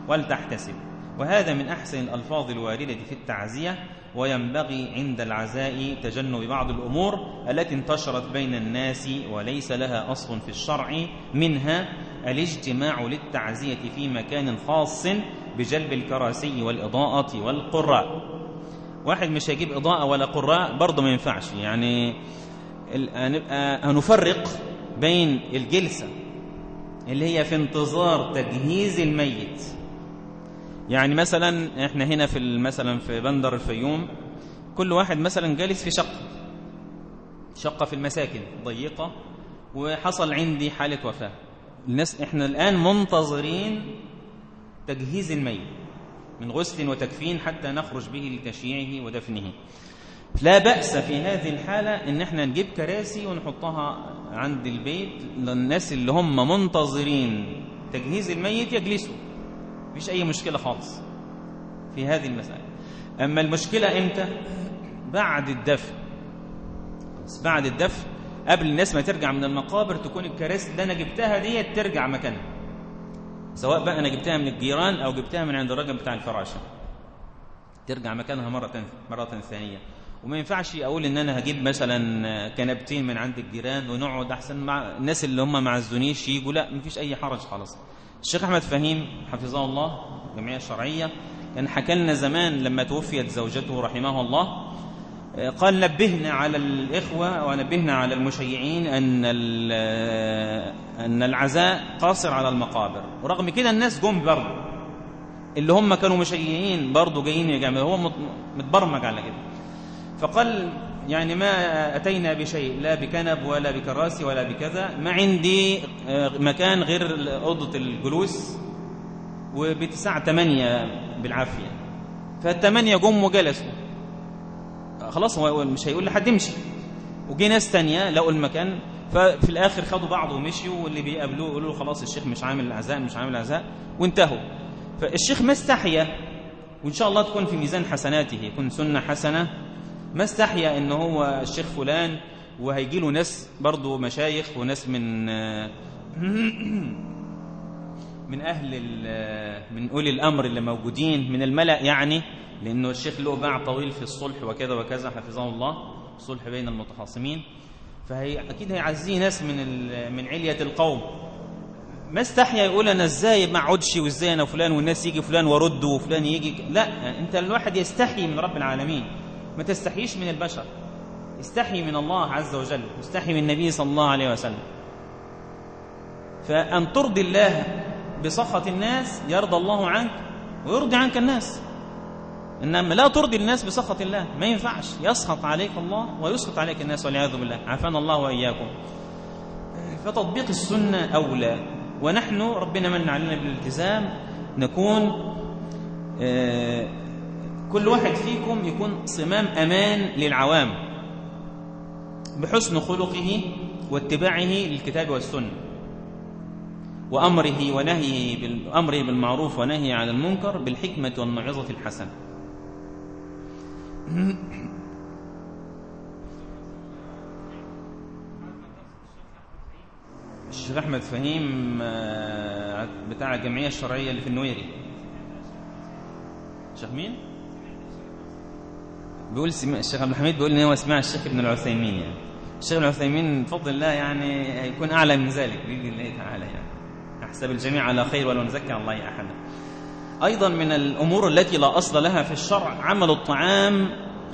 ولتحتسب. وهذا من أحسن الألفاظ الواردة في التعزية. وينبغي عند العزاء تجنب بعض الأمور التي انتشرت بين الناس وليس لها أصل في الشرع منها الاجتماع للتعزية في مكان خاص بجلب الكراسي والإضاءة والقراء. واحد مش هيجيب إضاءة ولا قراء برضه ما ينفعش. يعني هنفرق بين الجلسة اللي هي في انتظار تجهيز الميت يعني مثلا إحنا هنا في مثلا في بندر الفيوم كل واحد مثلا جالس في شقة شقة في المساكن ضيقة وحصل عندي حالة وفاة. الناس إحنا الآن منتظرين تجهيز الميت من غسل وتكفين حتى نخرج به لتشييعه ودفنه. لا بأس في هذه الحالة إن إحنا نجيب كراسي ونحطها عند البيت للناس اللي هم منتظرين تجهيز الميت يجلسوا. مفيش أي مشكلة خالص في هذه المسألة أما المشكلة إمتى؟ بعد الدفن. بعد الدفن قبل الناس ما ترجع من المقابر تكون الكراسي اللي أنا جبتها ديت ترجع مكانها. سواء بقى أنا جبتها من الجيران أو جبتها من عند الراجل بتاع الفراشة. ترجع مكانها مرة مرة ثانية. وما ينفعش أقول إن أنا هجيب مثلا كنبتين من عند الجيران ونقعد أحسن مع الناس اللي هم ما عزونيش يجوا لا مفيش أي حرج خلاص الشيخ أحمد فهيم حفظه الله الجمعية الشرعية كان حكى لنا زمان لما توفيت زوجته رحمه الله قال نبهنا على الإخوة ونبهنا على المشيعين أن أن العزاء قاصر على المقابر. ورغم كده الناس جم برضه اللي هم كانوا مشيعين برضه جايين يا هو متبرمج على كده. فقال يعني ما أتينا بشيء لا بكنب ولا بكراسي ولا بكذا. ما عندي آه، مكان غير أوضة الجلوس وبتسع ثمانية بالعافية. فالثمانية جم وجلسوا. خلاص هو مش هيقول لحد امشي وجي ناس تانية لقوا المكان ففي الآخر خدوا بعض ومشيوا واللي بيقابلوه يقولوا له خلاص الشيخ مش عامل العزاء مش عامل العزاء وانتهوا. فالشيخ ما استحيا. وإن شاء الله تكون في ميزان حسناته يكون سنة حسنة. ما استحيا إن هو الشيخ فلان وهيجي له ناس برضه مشايخ وناس من من أهل من أولي الأمر اللي موجودين من الملأ يعني لأنه الشيخ له باع طويل في الصلح وكذا وكذا حفظه الله الصلح بين المتخاصمين. فهي أكيد هيعزيه ناس من من علية القوم. ما استحيا يقول أنا إزاي ما اقعدش وإزاي أنا فلان والناس يجي فلان وأرد وفلان يجي لا أنت الواحد يستحي من رب العالمين. ما تستحيش من البشر. استحي من الله عز وجل. استحي من النبي صلى الله عليه وسلم. فأن ترضي الله بسخط الناس يرضى الله عنك ويرضي عنك الناس. إنما لا ترضي الناس بسخط الله. ما ينفعش. يسخط عليك الله ويسخط عليك الناس والعياذ بالله. عافانا الله وإياكم. فتطبيق السنة أولى. ونحن ربنا من علينا بالالتزام. نكون آه كل واحد فيكم يكون صمام أمان للعوام بحسن خلقه واتباعه للكتاب والسنة وأمره ونهيه بالأمره بالمعروف ونهيه عن المنكر بالحكمة والموعظة الحسنة الشيخ أحمد فهيم آه، بتاع الجمعية الشرعية اللي في النويري شيخ مين؟ بيقول الشيخ عبد الحميد بيقول إن هو سمع الشيخ ابن العثيمين يعني. الشيخ ابن العثيمين بفضل الله يعني هيكون أعلى من ذلك بإذن الله تعالى يعني. أحسب الجميع على خير ولو نزكى الله أحدا. أيضا من الأمور التي لا أصل لها في الشرع عمل الطعام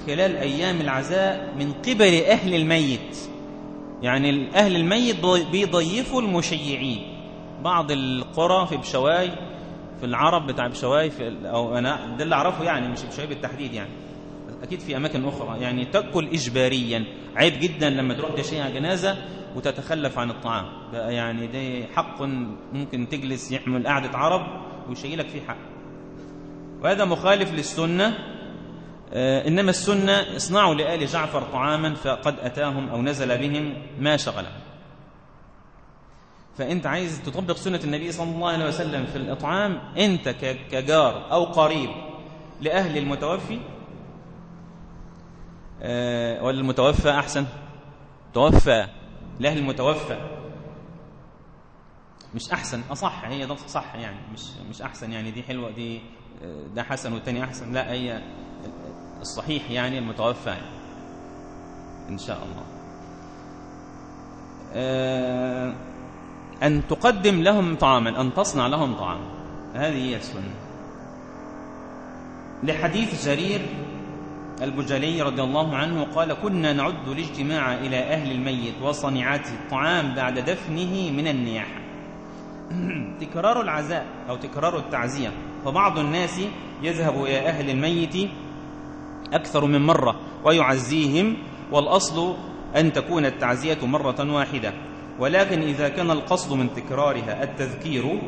خلال أيام العزاء من قبل أهل الميت. يعني أهل الميت بيضيفوا المشيعين. بعض القرى في بشواي في العرب بتاع بشواي في أو أنا ده اللي أعرفه يعني مش بشواي بالتحديد يعني. أكيد في أماكن أخرى. يعني تأكل إجباريا. عيب جدا لما تروح تشيع جنازة وتتخلف عن الطعام. يعني ده حق ممكن تجلس يحمل قعدة عرب ويشيلك فيه حق. وهذا مخالف للسنة. آه إنما السنة اصنعوا لآل جعفر طعاما فقد أتاهم أو نزل بهم ما شغلهم فأنت عايز تطبق سنة النبي صلى الله عليه وسلم في الإطعام؟ أنت كجار أو قريب لأهل المتوفي ولا المتوفى أحسن. توفى لأهل المتوفى. مش أحسن أصح هي ده صح يعني. مش مش أحسن يعني دي حلوة دي آه، ده حسن والتاني أحسن. لا هي الصحيح يعني المتوفى. يعني إن شاء الله. آه أن تقدم لهم طعاما أن تصنع لهم طعاما. هذه هي السنة. لحديث جرير البجلي رضي الله عنه قال كنا نعد الاجتماع إلى أهل الميت وصنيعة الطعام بعد دفنه من النياحة. تكرار العزاء أو تكرار التعزية. فبعض الناس يذهب إلى أهل الميت أكثر من مرة ويعزيهم والأصل أن تكون التعزية مرة واحدة. ولكن إذا كان القصد من تكرارها التذكير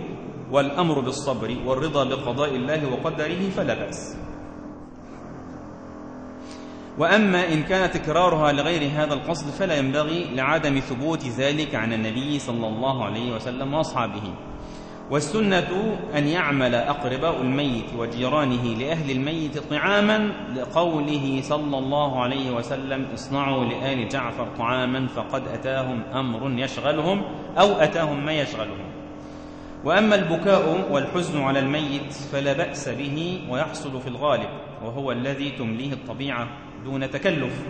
والأمر بالصبر والرضا بقضاء الله وقدره فلا بأس. وأما إن كان تكرارها لغير هذا القصد فلا ينبغي لعدم ثبوت ذلك عن النبي صلى الله عليه وسلم وأصحابه. والسنة أن يعمل أقرباء الميت وجيرانه لأهل الميت طعاما لقوله صلى الله عليه وسلم اصنعوا لآل جعفر طعاما فقد أتاهم أمر يشغلهم أو أتاهم ما يشغلهم. وأما البكاء والحزن على الميت فلا بأس به ويحصل في الغالب وهو الذي تمليه الطبيعة. دون تكلف.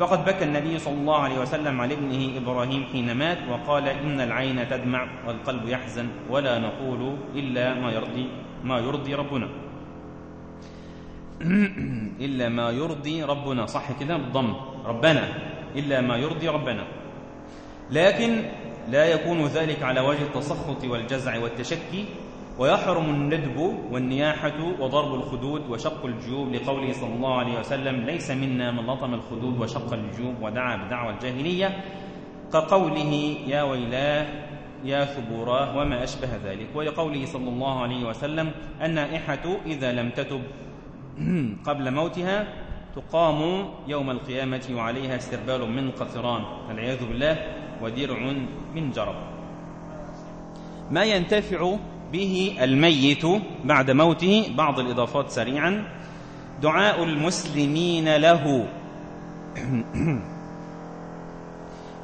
فقد بكى النبي صلى الله عليه وسلم على ابنه إبراهيم حين مات وقال إن العين تدمع والقلب يحزن ولا نقول إلا ما يرضي ما يرضي ربنا. إلا ما يرضي ربنا. صح كده؟ بالضم. ربنا. إلا ما يرضي ربنا. لكن لا يكون ذلك على وجه التسخط والجزع والتشكي ويحرم الندب والنياحة وضرب الخدود وشق الجيوب لقوله صلى الله عليه وسلم ليس منا من لطم الخدود وشق الجيوب ودعا بدعوى الجاهلية كقوله يا ويلاه يا ثبوراه وما أشبه ذلك ولقوله صلى الله عليه وسلم النائحة إذا لم تتب قبل موتها تقام يوم القيامة وعليها استربال من قطران والعياذ بالله ودرع من جرب. ما ينتفع به الميت بعد موته بعض الإضافات سريعا. دعاء المسلمين له.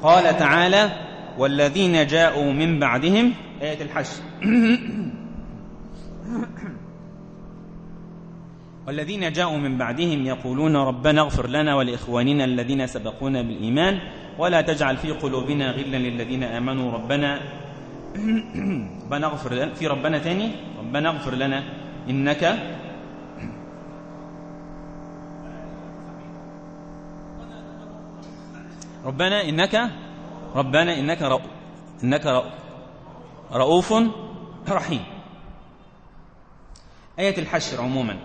قال تعالى والذين جاءوا من بعدهم آية الحشر والذين جاءوا من بعدهم يقولون ربنا اغفر لنا ولإخواننا الذين سبقونا بالإيمان ولا تجعل في قلوبنا غلا للذين آمنوا ربنا ربنا اغفر لنا. في ربنا تاني؟ ربنا اغفر لنا. إنك ربنا إنك ربنا إنك رؤوف إنك رؤوف رحيم. آية الحشر عموما.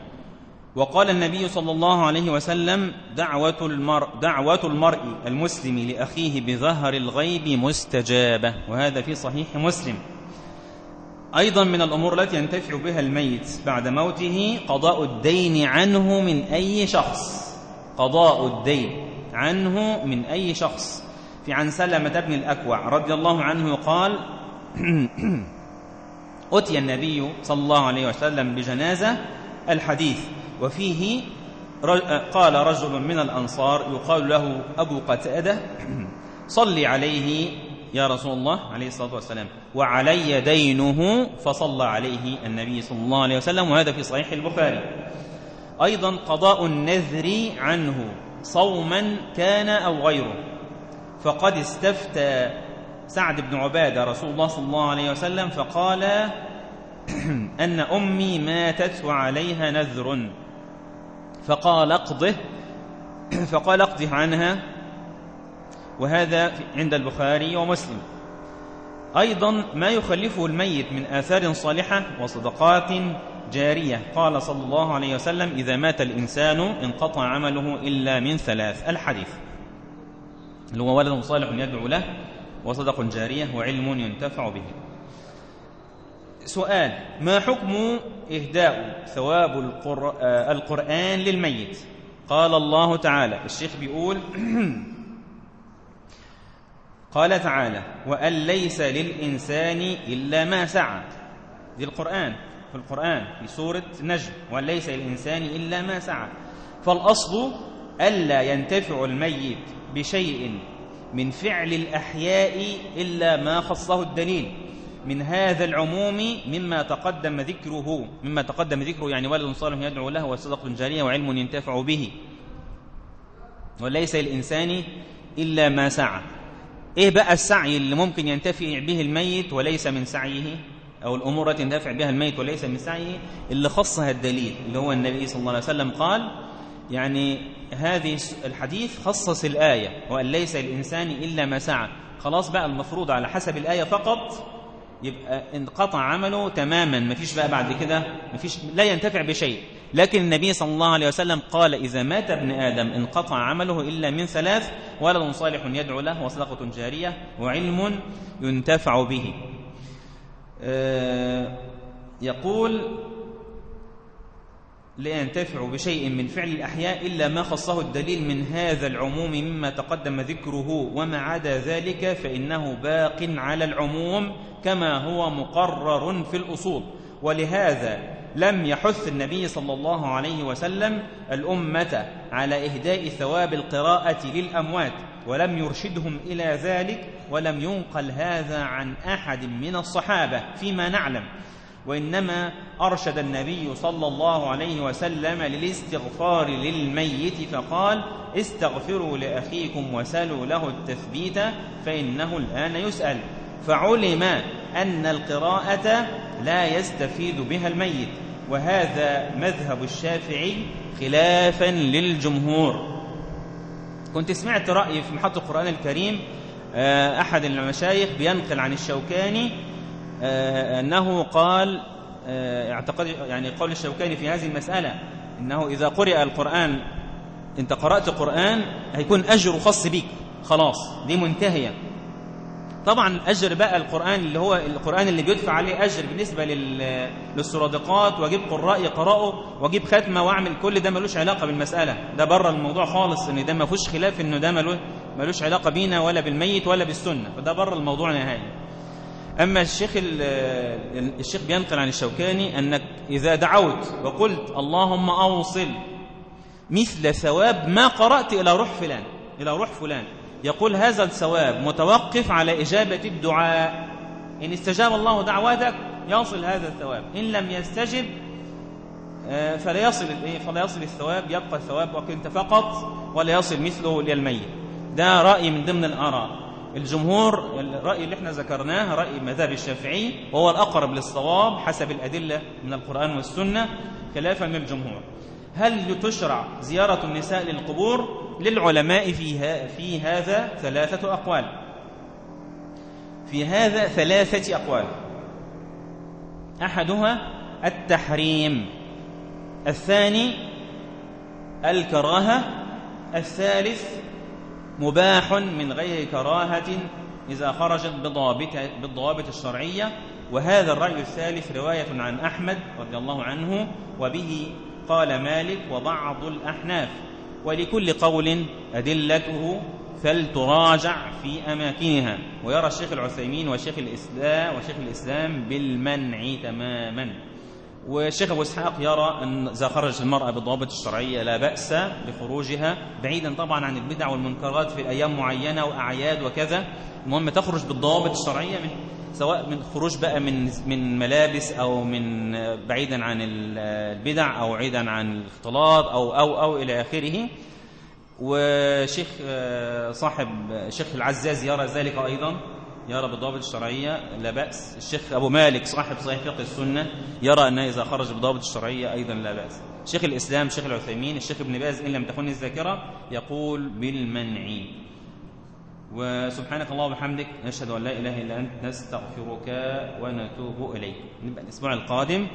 وقال النبي صلى الله عليه وسلم دعوة المرء, دعوة المرء المسلم لأخيه بظهر الغيب مستجابة. وهذا في صحيح مسلم. أيضا من الأمور التي ينتفع بها الميت بعد موته قضاء الدين عنه من أي شخص. قضاء الدين عنه من أي شخص. في عن سلمة بن الأكوع رضي الله عنه قال أتي النبي صلى الله عليه وسلم بجنازة الحديث. وفيه قال رجل من الأنصار يقال له أبو قتادة صل عليه يا رسول الله عليه الصلاة والسلام وعلي دينه فصلى عليه النبي صلى الله عليه وسلم وهذا في صحيح البخاري. أيضا قضاء النذر عنه صوما كان أو غيره. فقد استفتى سعد بن عبادة رسول الله صلى الله عليه وسلم فقال أن أمي ماتت وعليها نذر. فقال اقضه فقال اقضه عنها وهذا عند البخاري ومسلم. أيضا ما يخلفه الميت من آثار صالحة وصدقات جارية. قال صلى الله عليه وسلم إذا مات الإنسان انقطع عمله إلا من ثلاث. الحديث. اللي هو ولد صالح يدعو له وصدق جارية وعلم ينتفع به. سؤال ما حكم إهداء ثواب القرآن للميت؟ قال الله تعالى الشيخ بيقول قال تعالى وأن ليس للإنسان إلا ما سعى. دي القرآن في القرآن في سورة نجم وأن ليس للإنسان إلا ما سعى. فالأصل ألا ينتفع الميت بشيء من فعل الأحياء إلا ما خصه الدليل. من هذا العموم مما تقدم ذكره مما تقدم ذكره يعني ولد صالح يدعو له وصدق جارية وعلم ينتفع به. وليس للإنسان إلا ما سعى. إيه بقى السعي اللي ممكن ينتفع به الميت وليس من سعيه؟ أو الأمور التي ينتفع بها الميت وليس من سعيه؟ اللي خصها الدليل اللي هو النبي صلى الله عليه وسلم قال يعني هذه الحديث خصص الآية وأن ليس الإنسان إلا ما سعى. خلاص بقى المفروض على حسب الآية فقط يبقى انقطع عمله تماما ما فيش بقى بعد كده ما فيش لا ينتفع بشيء. لكن النبي صلى الله عليه وسلم قال إذا مات ابن آدم انقطع عمله إلا من ثلاث ولد صالح يدعو له وصدقة جارية وعلم ينتفع به. آه، يقول لا ينتفع بشيء من فعل الأحياء إلا ما خصه الدليل من هذا العموم مما تقدم ذكره وما عدا ذلك فإنه باق على العموم كما هو مقرر في الأصول. ولهذا لم يحث النبي صلى الله عليه وسلم الأمة على إهداء ثواب القراءة للأموات ولم يرشدهم إلى ذلك ولم ينقل هذا عن أحد من الصحابة فيما نعلم. وإنما أرشد النبي صلى الله عليه وسلم للاستغفار للميت فقال استغفروا لأخيكم وسلوا له التثبيت فإنه الآن يسأل فعلم أن القراءة لا يستفيد بها الميت وهذا مذهب الشافعي خلافا للجمهور. كنت سمعت رأي في محط القرآن الكريم آه، أحد المشايخ بينقل عن الشوكاني أنه قال آه، اعتقد يعني قول الشوكاني في هذه المسألة أنه إذا قرئ القرآن أنت قرأت القرآن هيكون أجر خاص بك خلاص دي منتهية. طبعا أجر بقى القرآن اللي هو القرآن اللي بيدفع عليه أجر بالنسبة للصرادقات وأجيب قراء يقرأوا وأجيب ختمة وأعمل كل ده ملوش علاقة بالمسألة. ده بره الموضوع خالص إن ده ما فيهوش خلاف إنه ده ملوش علاقة بينا ولا بالميت ولا بالسنة. فده بره الموضوع نهائي. أما الشيخ الشيخ بينقل عن الشوكاني أنك إذا دعوت وقلت اللهم أوصل مثل ثواب ما قرأت إلى روح فلان إلى روح فلان يقول هذا الثواب متوقف على إجابة الدعاء. إن استجاب الله دعواتك يصل هذا الثواب إن لم يستجب آه، فلا يصل فلا يصل الثواب يبقى الثواب وكنت فقط ولا يصل مثله للميت ده رأي من ضمن الآراء. الجمهور الرأي اللي إحنا ذكرناه رأي مذهب الشافعي وهو الأقرب للصواب حسب الأدلة من القرآن والسنة خلافا للجمهور. هل تشرع زيارة النساء للقبور؟ للعلماء في, في هذا ثلاثة أقوال. في هذا ثلاثة أقوال. أحدها التحريم. الثاني الكراهة. الثالث مباح من غير كراهة إذا خرجت بالضوابط الشرعية. وهذا الرأي الثالث رواية عن أحمد رضي الله عنه وبه قال مالك وبعض الأحناف ولكل قول أدلته فلتراجع في أماكنها. ويرى الشيخ العثيمين وشيخ الإسلام وشيخ الإسلام بالمنع تماما. والشيخ أبو إسحاق يرى أن إذا خرجت المرأة بالضوابط الشرعية لا بأس بخروجها بعيدا طبعا عن البدع والمنكرات في أيام معينة وأعياد وكذا. المهم تخرج بالضوابط الشرعية من سواء من خروج بقى من من ملابس أو من بعيدا عن البدع أو بعيدا عن الاختلاط أو أو أو إلى آخره. وشيخ صاحب شيخ العزاز يرى ذلك أيضا. يرى بالضوابط الشرعية لا بأس. الشيخ أبو مالك صاحب صحيح فقه السنة يرى أن إذا خرج بالضوابط الشرعية أيضا لا بأس. شيخ الإسلام شيخ العثيمين الشيخ ابن باز إن لم تخن الذاكرة يقول بالمنع. وسبحانك اللهم وبحمدك نشهد أن لا إله إلا أنت نستغفرك ونتوب إليك. نبقى الأسبوع القادم.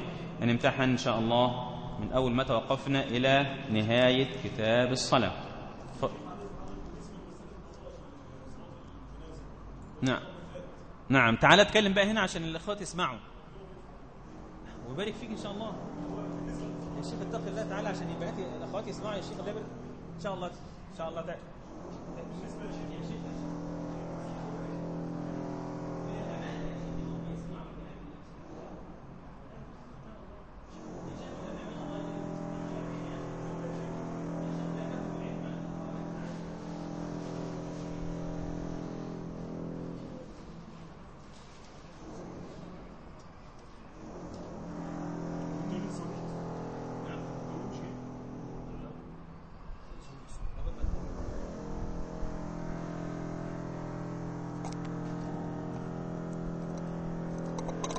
هنمتحن إن شاء الله من أول ما توقفنا إلى نهاية كتاب الصلاة. ف... نعم. نعم تعال اتكلم بقى هنا عشان الإخوات يسمعوا. ويبارك فيك إن شاء الله. يا شيخ اتق الله تعالى عشان يبقى الإخوات يسمعوا يا شيخ الله إن شاء الله إن شاء الله تعالى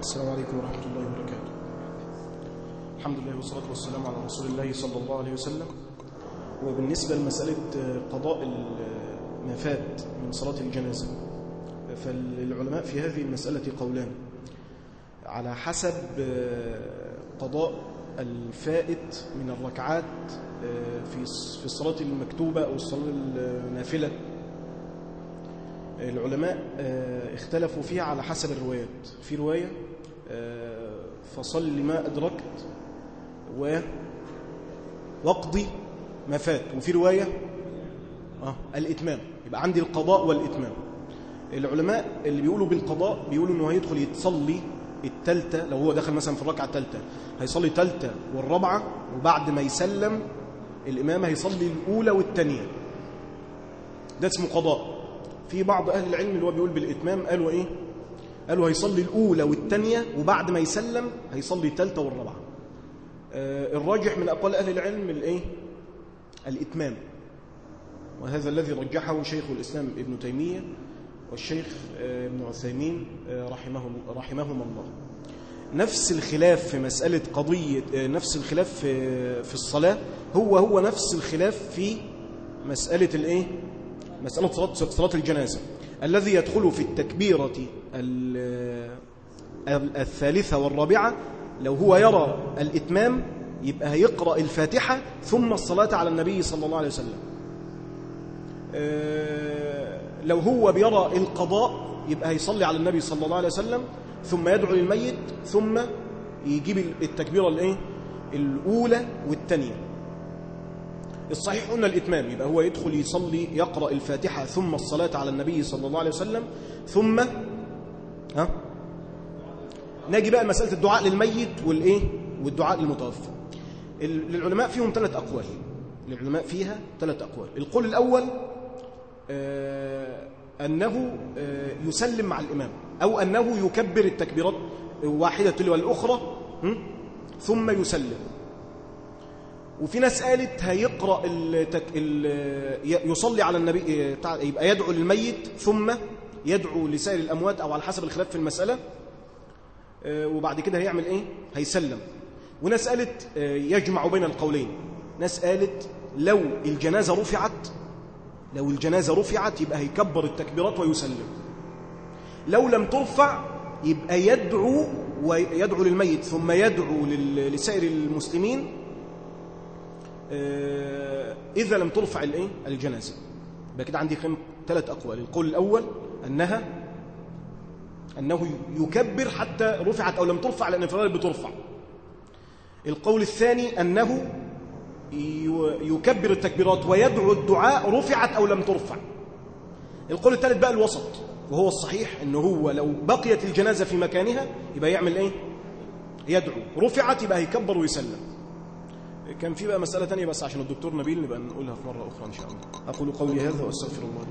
السلام عليكم ورحمة الله وبركاته. الحمد لله والصلاة والسلام على رسول الله صلى الله عليه وسلم. وبالنسبة لمسألة قضاء ما فات من صلاة الجنازة فالعلماء في هذه المسألة قولان. على حسب قضاء الفائت من الركعات في في الصلاة المكتوبة أو الصلاة النافلة العلماء اختلفوا فيها على حسب الروايات. في رواية فصل ما أدركت و واقضي ما فات. وفي رواية آه الإتمام. يبقى عندي القضاء والإتمام. العلماء اللي بيقولوا بالقضاء بيقولوا أنه هيدخل يتصلي التالتة. لو هو دخل مثلا في الركعة التالتة هيصلي تالتة والرابعة وبعد ما يسلم الإمام هيصلي الأولى والتانية. ده اسمه قضاء. في بعض أهل العلم اللي هو بيقول بالإتمام قالوا إيه؟ قالوا هيصلي الأولى والتانية وبعد ما يسلم هيصلي التالتة والرابعة. آه الراجح من أقوال أهل العلم الإيه؟ الإتمام. وهذا الذي رجحه شيخ الإسلام ابن تيمية والشيخ آه ابن عثيمين آه رحمه رحمهما الله. نفس الخلاف في مسألة قضية نفس الخلاف في, الصلاة هو هو نفس الخلاف في مسألة الإيه؟ مسألة صلاة, صلاة الجنازة. الذي يدخل في التكبيرة الثالثة والرابعة لو هو يرى الإتمام يبقى هيقرأ الفاتحة ثم الصلاة على النبي صلى الله عليه وسلم. لو هو بيرى القضاء يبقى هيصلي على النبي صلى الله عليه وسلم ثم يدعو للميت ثم يجيب التكبيرة الأولى والثانية. الصحيح قلنا الإتمام. يبقى هو يدخل يصلي يقرأ الفاتحة ثم الصلاة على النبي صلى الله عليه وسلم ثم ها؟ ناجي بقى مسألة الدعاء للميت والإيه؟ والدعاء للمتوفى للعلماء فيهم ثلاث أقوال. للعلماء فيها ثلاث أقوال. القول الأول آه أنه آه يسلم مع الإمام أو أنه يكبر التكبيرات واحدة تلو الأخرى ثم يسلم. وفي ناس قالت هيقرأ التك... ال... يصلي على النبي يبقى يدعو للميت ثم يدعو لسائر الأموات أو على حسب الخلاف في المسألة وبعد كده هيعمل إيه؟ هيسلم. وناس قالت يجمع بين القولين. ناس قالت لو الجنازة رفعت لو الجنازة رفعت يبقى هيكبر التكبيرات ويسلم. لو لم ترفع يبقى يدعو ويدعو للميت ثم يدعو لسائر المسلمين إذا لم ترفع الإيه؟ الجنازة. يبقى كده عندي ثلاث أقوال. القول الأول أنها أنه يكبر حتى رفعت أو لم ترفع لأن الغالب بترفع. القول الثاني أنه يكبر التكبيرات ويدعو الدعاء رفعت أو لم ترفع. القول الثالث بقى الوسط وهو الصحيح أنه هو لو بقيت الجنازة في مكانها يبقى يعمل إيه؟ يدعو. رفعت يبقى يكبر ويسلم. كان في بقى مسألة تانية بس عشان الدكتور نبيل نبقى نقولها في مرة أخرى إن شاء الله. أقول قولي هذا وأستغفر الله